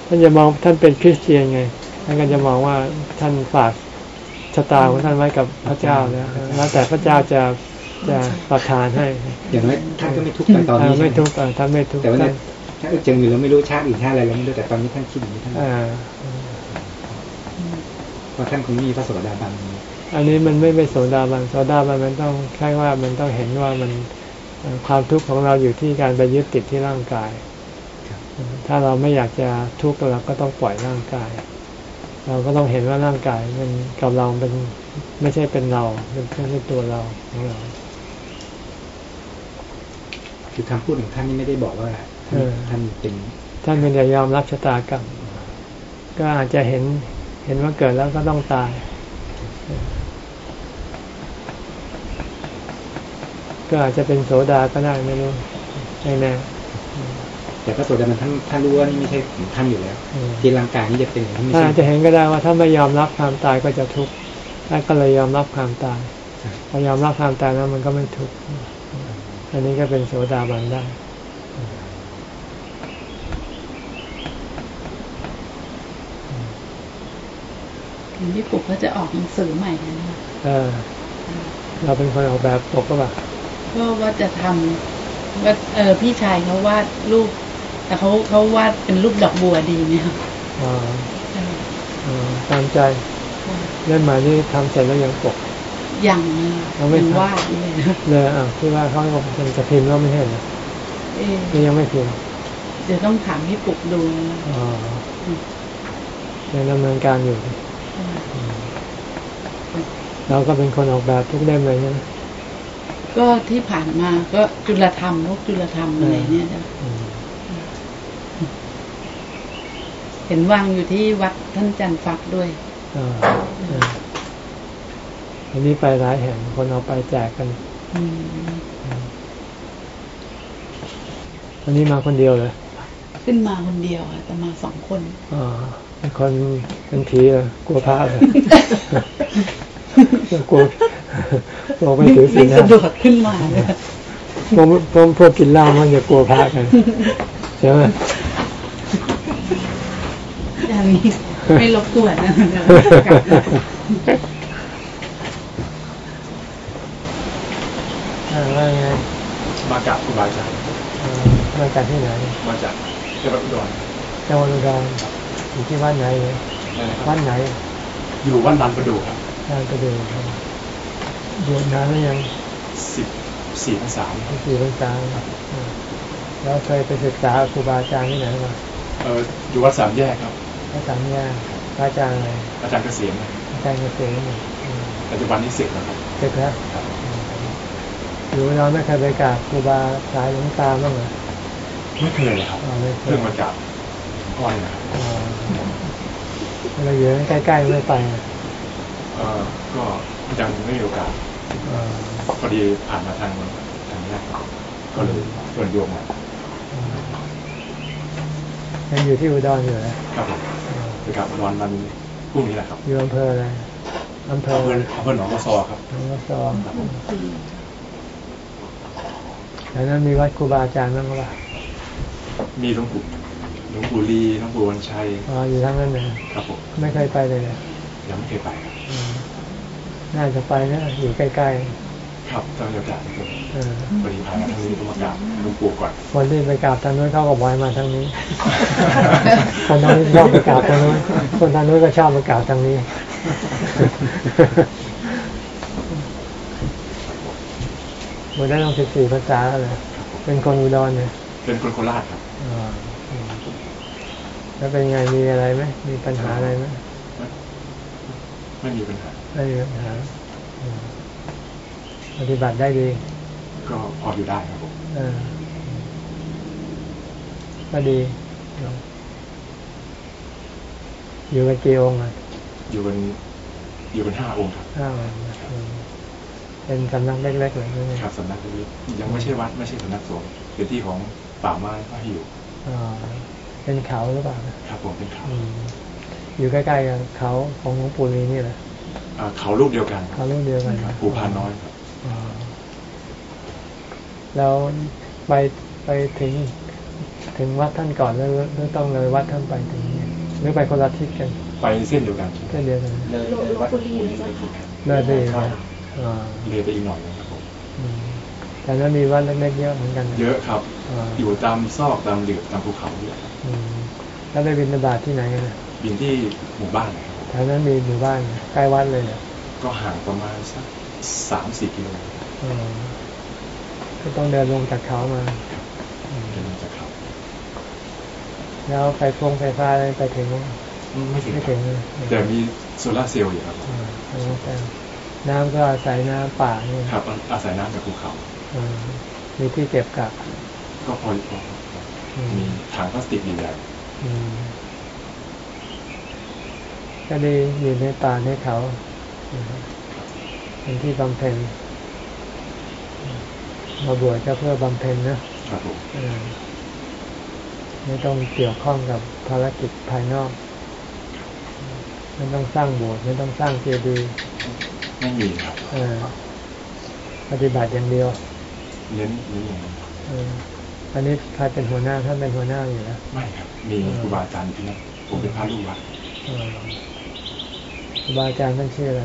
S1: ท่านจะมองท่านเป็นคริสเตียนไงท่านก็จะมองว่าท่านฝากชะตาของท่านไว้กับพระเจ้าแล้วแล้วแต่พระเจ้าจะจะประทานให้
S5: อย่างน้อยท่านก็ไม่ทุกข์ไปตอนนี้
S1: อ่าไม่
S5: ใช่ห
S1: ทุกข์อ่าท่านไม่ทุกข์
S5: แต่ว่า
S1: ท่า
S5: เนี่ยนถ้าเจออยู่เราไม่รู้ชาติอื่นชาติอะไรเราไม่รู้แต่ตอนนี้ท่านคิดอย่างนี้ท่าน
S1: อ่า
S5: เพราะท่านคงมีพระโสดาบัน
S1: อันนี้มันไม่เป็นโสดาบันโสดาบันมันต้องแค่ว่ามันต้องเห็นว่ามันเอ่อความทุกข์ของเราอยู่ที่การไปยึดติดที่ร่างกาย ถ้าเราไม่อยากจะทุกข์เราก็ต้องปล่อยร่างกาย เราก็ต้องเห็นว่าร่างกายมันกับเราเป็นไม่ใช่เป็นเราเป็นไม่ใช่ตัวเราของเรา
S5: คือคำพูดของท่านนี่ไม่ได้บอกว่า
S1: เออ
S5: ท่านเป็น
S1: ท่านเป็นจะยอมรับชะตากรรมก็อาจจะเห็นเห็นว่าเกิดแล้วก็ต้องตาย ก็อาจจะเป็นโสดาก็ได้ไม่รู้ไม่แน่
S5: แต่พระโสดาบันท่านท่านรู้ว่านี่ไม่ใช่ของท่านอยู่แล้ว
S1: อืม
S5: ที่ร่างกายนี้จะเป็นอย่างท่านไม่
S1: ถ้า
S5: ใช่
S1: อาจจะเห็นก็ได้ว่าถ้าไม่ยอมรับความตายก็จะทุกข์ท่านก็เลยยอมรับความตายพอยอมรับความตายแล้วมันก็ไม่ทุกข์อันนี้ก็เป็นโสดาบันได้
S2: เห็นพี่ปุกก็จะออกหนังสือใหม่นะ
S1: เออเราเป็นคนออกแบบตกก็ปล่ะ
S2: ก็ว่าจะทำว่าเออพี่ชายเขาวาดรูป แต่เขาเขาวาดเป็นรูปดอกบัวดีเนี่ยค่ะ
S1: อ่าอ่าตามใจเล่นมานี่ทำเสร็จแล้วยังปก
S2: ยังนะ
S1: เราไม่
S2: ยัง
S1: ทำ
S2: วาดอยู่เลยนะ
S1: เลยอะที่ว่าเขาบอกเป็นจะพิมพ์แล้วไม่ใช่เหรอ
S2: เอ๊ะ
S1: นี่ยังไม่พิมพ์
S2: เดี๋ยวต้องถามพี่ปุกดู
S1: อ๋อยังดำเนินการอยู่เราก็เป็นคนออกแบบทุกเล่มเลยใช่ไหม
S2: กก็ที่ผ่านมาก็จุลธรรมพวกจุลธรรมอะไรเนี่ยจ้ะ
S1: อืม
S2: เห็นวางอยู่ที่วัดท่านจันทร์ฟักด้วย
S1: อ่าอ่าอันนี้ไปหลายแห่งคนเอาไปแจกกัน
S2: อืม
S1: วันนี้มาคนเดียวเลย
S2: ขึ้นมาคนเดียวค่ะแต่มาสองคน
S1: อ่าเป็นคนเป็นผีเหรอกลัวพระเลย กลัวกลัวไปถือศี
S2: ไม่
S1: ลนะ
S2: สะดวกขึ้นมาเลย
S1: พวกพวกพวกกินเหล้ามันจะกลัวพระกันใช่ไหม
S2: อย่างนี้ไม่รบกวนนะ
S1: อ่าว่าไง
S7: มาจากครูบาอาจารย์
S1: เอ่อมาจากที่ไหน
S7: มาจากจังหวัดอุดร
S1: จังหวัดอุดรอยู่ที่วัดไหนเนี่ย
S7: นะครับ
S1: วัดไหน
S7: อยู่วัดลานประดูครับ
S1: งานกระดูกครับอยู่นานแล้วยัง
S7: สิบสี่พรรษา
S1: ที่สี่พรรษาอ่าแล้วเคยไปศึกษาครูบาอาจารย์ที่ไหนมา
S7: เอออยู่วัดสามแยกครับ
S1: พระอาจารย์เนี่ยพระอาจารย์อะไร
S7: อาจารย์เกษมนะครับ
S1: อาจารย์เกษมเนี่ยอืม
S7: ปัจจุบันนี้เสร็จแล้วครับ
S1: เสร็จแล้วอยู่เราไม่เคยไปกราบครูบาสายหลวงตาบ้างเหรอ
S7: ไม่เคยเลยครับ
S1: อ๋อไม่เคย
S7: เพิ่งมาจากพ่อนี่นะครับ
S1: อ๋อเราอยู่ใกล้ๆไม่ไปอะ
S7: เออ ก็ยังไม่มีโอกาส
S1: อ๋อ
S7: พอดีผ่านมาทางทางนี้ครับก็เลยชวนโยมมา
S1: ยังอยู่ที่อุดรอยู่นะครับ
S7: ผมจะกลับนอนวันพรุ่งนี้แหละครับ
S1: อยู่อำเภออะไรอำเภอ
S7: อำเภออำเภอหนองกระซอครับ
S1: หนองวัวซอ
S7: ครับผม
S1: แล้วนั้นมีวัดครูบาอาจารย์บ้างหรือเปล่า
S7: มีหลวงปู่หลวงปู่ลีหลวงปู่วันชัย
S1: อ๋ออยู่ทั้งนั้นนะครับ
S7: ผม
S1: ไม่เคยไปเลยนะ
S7: ยังไม่เคยไปครับ
S1: อืม น่าจะไปนะอยู่ใกล้
S7: ครับตอนมีโอกาสครับ
S1: ๆเออ
S7: พอดีผ่านมาทางนี้ก็มากราบหลวงปู่ก่อน
S1: คนที่ไปกราบทางนู้นเขาก็บอยมาทางนี้ คนทางนี้ชอบไปกราบทางนู้นคนทางนู้นก็ชอบไปกราบทางนี้หมดได้ต้องสิบสี่ภาษาเลยเป็นคนอุดรเนี่ย
S7: เป็นคนโคราชครับ
S1: อ่าอืมแล้วเป็นไงมีอะไรไหมมีปัญหาอะไรไหม
S7: ไม่มีปัญหา
S1: ไม่มีปัญหาอืมปฏิบัติได้ดี
S7: ก็พออยู่ได้ครับผม
S1: เออก็ดี อยู่กันกี่องค์อะ
S7: อยู่กันอยู่กันห้าองค์ครับ
S1: ห้าองค์นะอืมเป็นสำนักเล็กๆเลยใช่ไหม
S7: ครับสำนักนี้ยังไม่ใช่วัดไม่ใช่สำนักสงฆ์เป็นที่ของป่าไม้พระหิว
S1: อ่าเป็นเขาหรือเปล่านะ
S7: ครับผมเป็นเขา
S1: อืมอยู่ใกล้ๆกับเขาของหลวงปู่ลีนี่แหละ
S7: อ่า เขาลูกเดียวกัน
S1: เขาลูกเดียวกัน
S7: ครับภูพานน้อยครับ
S1: อ่าแล้วไปไปถึงถึงวัดท่านก่อนแล้วหรือต้องเลยวัดท่านไปถึงเนี่ยหรือไปคนละทิศกัน
S7: ไปเส้นเดียวกัน
S1: แค่เดียวกัน
S3: เลยเลยวัดปู่ลีไปอีก
S1: เลยไปอีก
S7: ครับ
S1: นะอ่า
S7: เลยไปอีกหน่อยนะครับผม
S1: อืมแต่นั้นมีวัดเล็กๆเยอะเหมือนกันน
S7: เยอะครับ
S1: อ่า
S7: อยู่ตามซอกตามเหลือบตามภูเขาเนี่ยครับ
S1: อืมแล้วไปบินบาตที่ไหนกันนะ
S7: บินที่หมู่บ้านนะครับ
S1: แถวนั้นมีหมู่บ้านใกล้วัดเลยเนี่ย
S7: ก็ห่างประมาณสักสามสี่กิโล
S1: อ่าก็ต้องเดินลงจากเขามาอืม
S7: เดินจากเขา
S1: แล้วไฟฟงไฟฟ้าอะไรไปถึงไหม
S7: ไม่ถึง
S1: ไม่
S7: ครั
S1: ถึ
S7: บ
S1: งเลย
S7: แต่มีโซลาร์เซลล์อยู่ครับ
S1: อ่าแล้วแต่น้ำก็อาศัยน้ำป่าเนี่ย
S7: ครับ อาศัยน้ำจากภูเขา
S1: อ่ามีที่เก็บกัก
S7: ก็พอพอพอ
S1: อืม
S7: มีถังพลาสติกใหญ่
S1: อื มก็ดีอยู่ในป่าในเขาอืมเป็นที่บำเพ็ญมาบวชก็เพื่อบำเพ็ญนะ
S7: ๆครับผม
S1: เออไม่ต้องเกี่ยวข้องกับภารกิจภายนอก ไม่ต้องสร้างโบสถ์ไม่ต้องสร้างเจดีย์
S7: ไม่มีครับ
S1: เออปฏิบัติอย่างเดียว
S7: เน้นเน้นอย่างนั้น
S1: เอออันนี้ใครเป็นหัวหน้าท่านเป็นหัวหน้าอยู่แล้ว
S7: ไม่ครับ มีครูบาอาจารย์อยู่ที่นั่นผมเป็นพระลูกวัด
S1: เออ ครูบาอาจารย์ท่านชื่ออะไร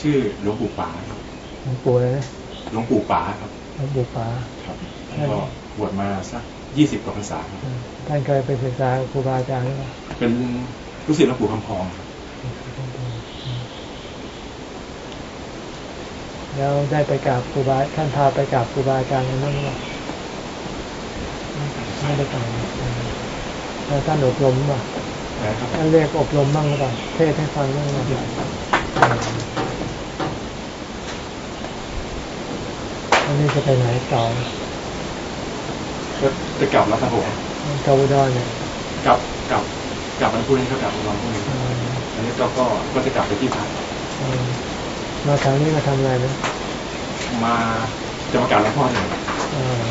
S7: ชื่อหลวงปู่ป๋าครับ
S1: หลวงปู่เลยนะ
S7: หลวงปู่ป๋าครับ
S1: หลวงปู่ป๋า
S7: ครับแล้วก็บวชมาสักยี่สิบกว่าพรรษาครับ
S1: เออท่านเคยไปศึกษากับครูบาอาจารย์หรือเปล่า
S7: เป็นลูกศิษย์หลวงปู่คำพองครับ
S1: แล้วได้ไปกราบครูบาท่านพาไปกราบครูบาอาจารย์กันบ้างหรือเปล่าไม่ได้ไปเออแล้วท่านอบรมป่ะ
S7: นะครับ
S1: ท่านเรียกอบรมบ้างหรือเปล่าเทศให้ฟังบ้างหรือเปล่าอันนี้จะไปไหนต่อ
S7: ก็จะกลับแล้วครับผม
S1: กาบูดอนเนี่ย
S7: กลับกลับกลับวันพรุ่งนี้ก็กลับวันพรุ่งนี้
S1: เอ่อ
S7: อันนี้ก็ก็ก็จะกลับไปที่พัก
S1: เอ่อมาแถวนี้มาทำอะไรนะ
S7: มาจะมากราบหลวงพ่อหน่อย
S1: เอ่อ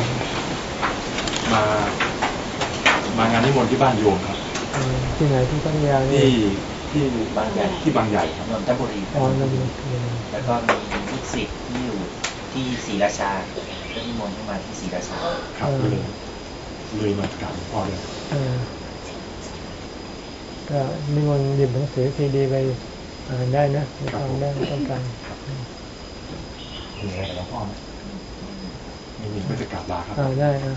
S7: มามางานนิมนต์ที่บ้านโยมครับ
S1: เอ่อ ที่ไหนที่พัทยานี่
S7: ที่ที่บางใหญ่ที่บางใหญ่ครับ
S3: นนทบุรี
S1: อ๋อนนท์
S3: แล้วก็มีลูกศิษย์ที่อยู่ที่ศรีราชาก็นิมนต์ให้มาที่ศรีราชา
S7: ครับก็เลยเลยมากราบหลวงพ่อเลย
S1: เออก็นิมนต์หยิบหนังสือซีดีไปอ่านได้นะไปฟังได้ต้องการ
S7: มีอะไรกับหลวงพ่อไหมมีมีก็จะกราบลาครับ
S1: อ่าได้อะ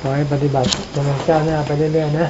S1: ขอให้ปฏิบัติจนก้าวหน้าไปเรื่อยๆนะ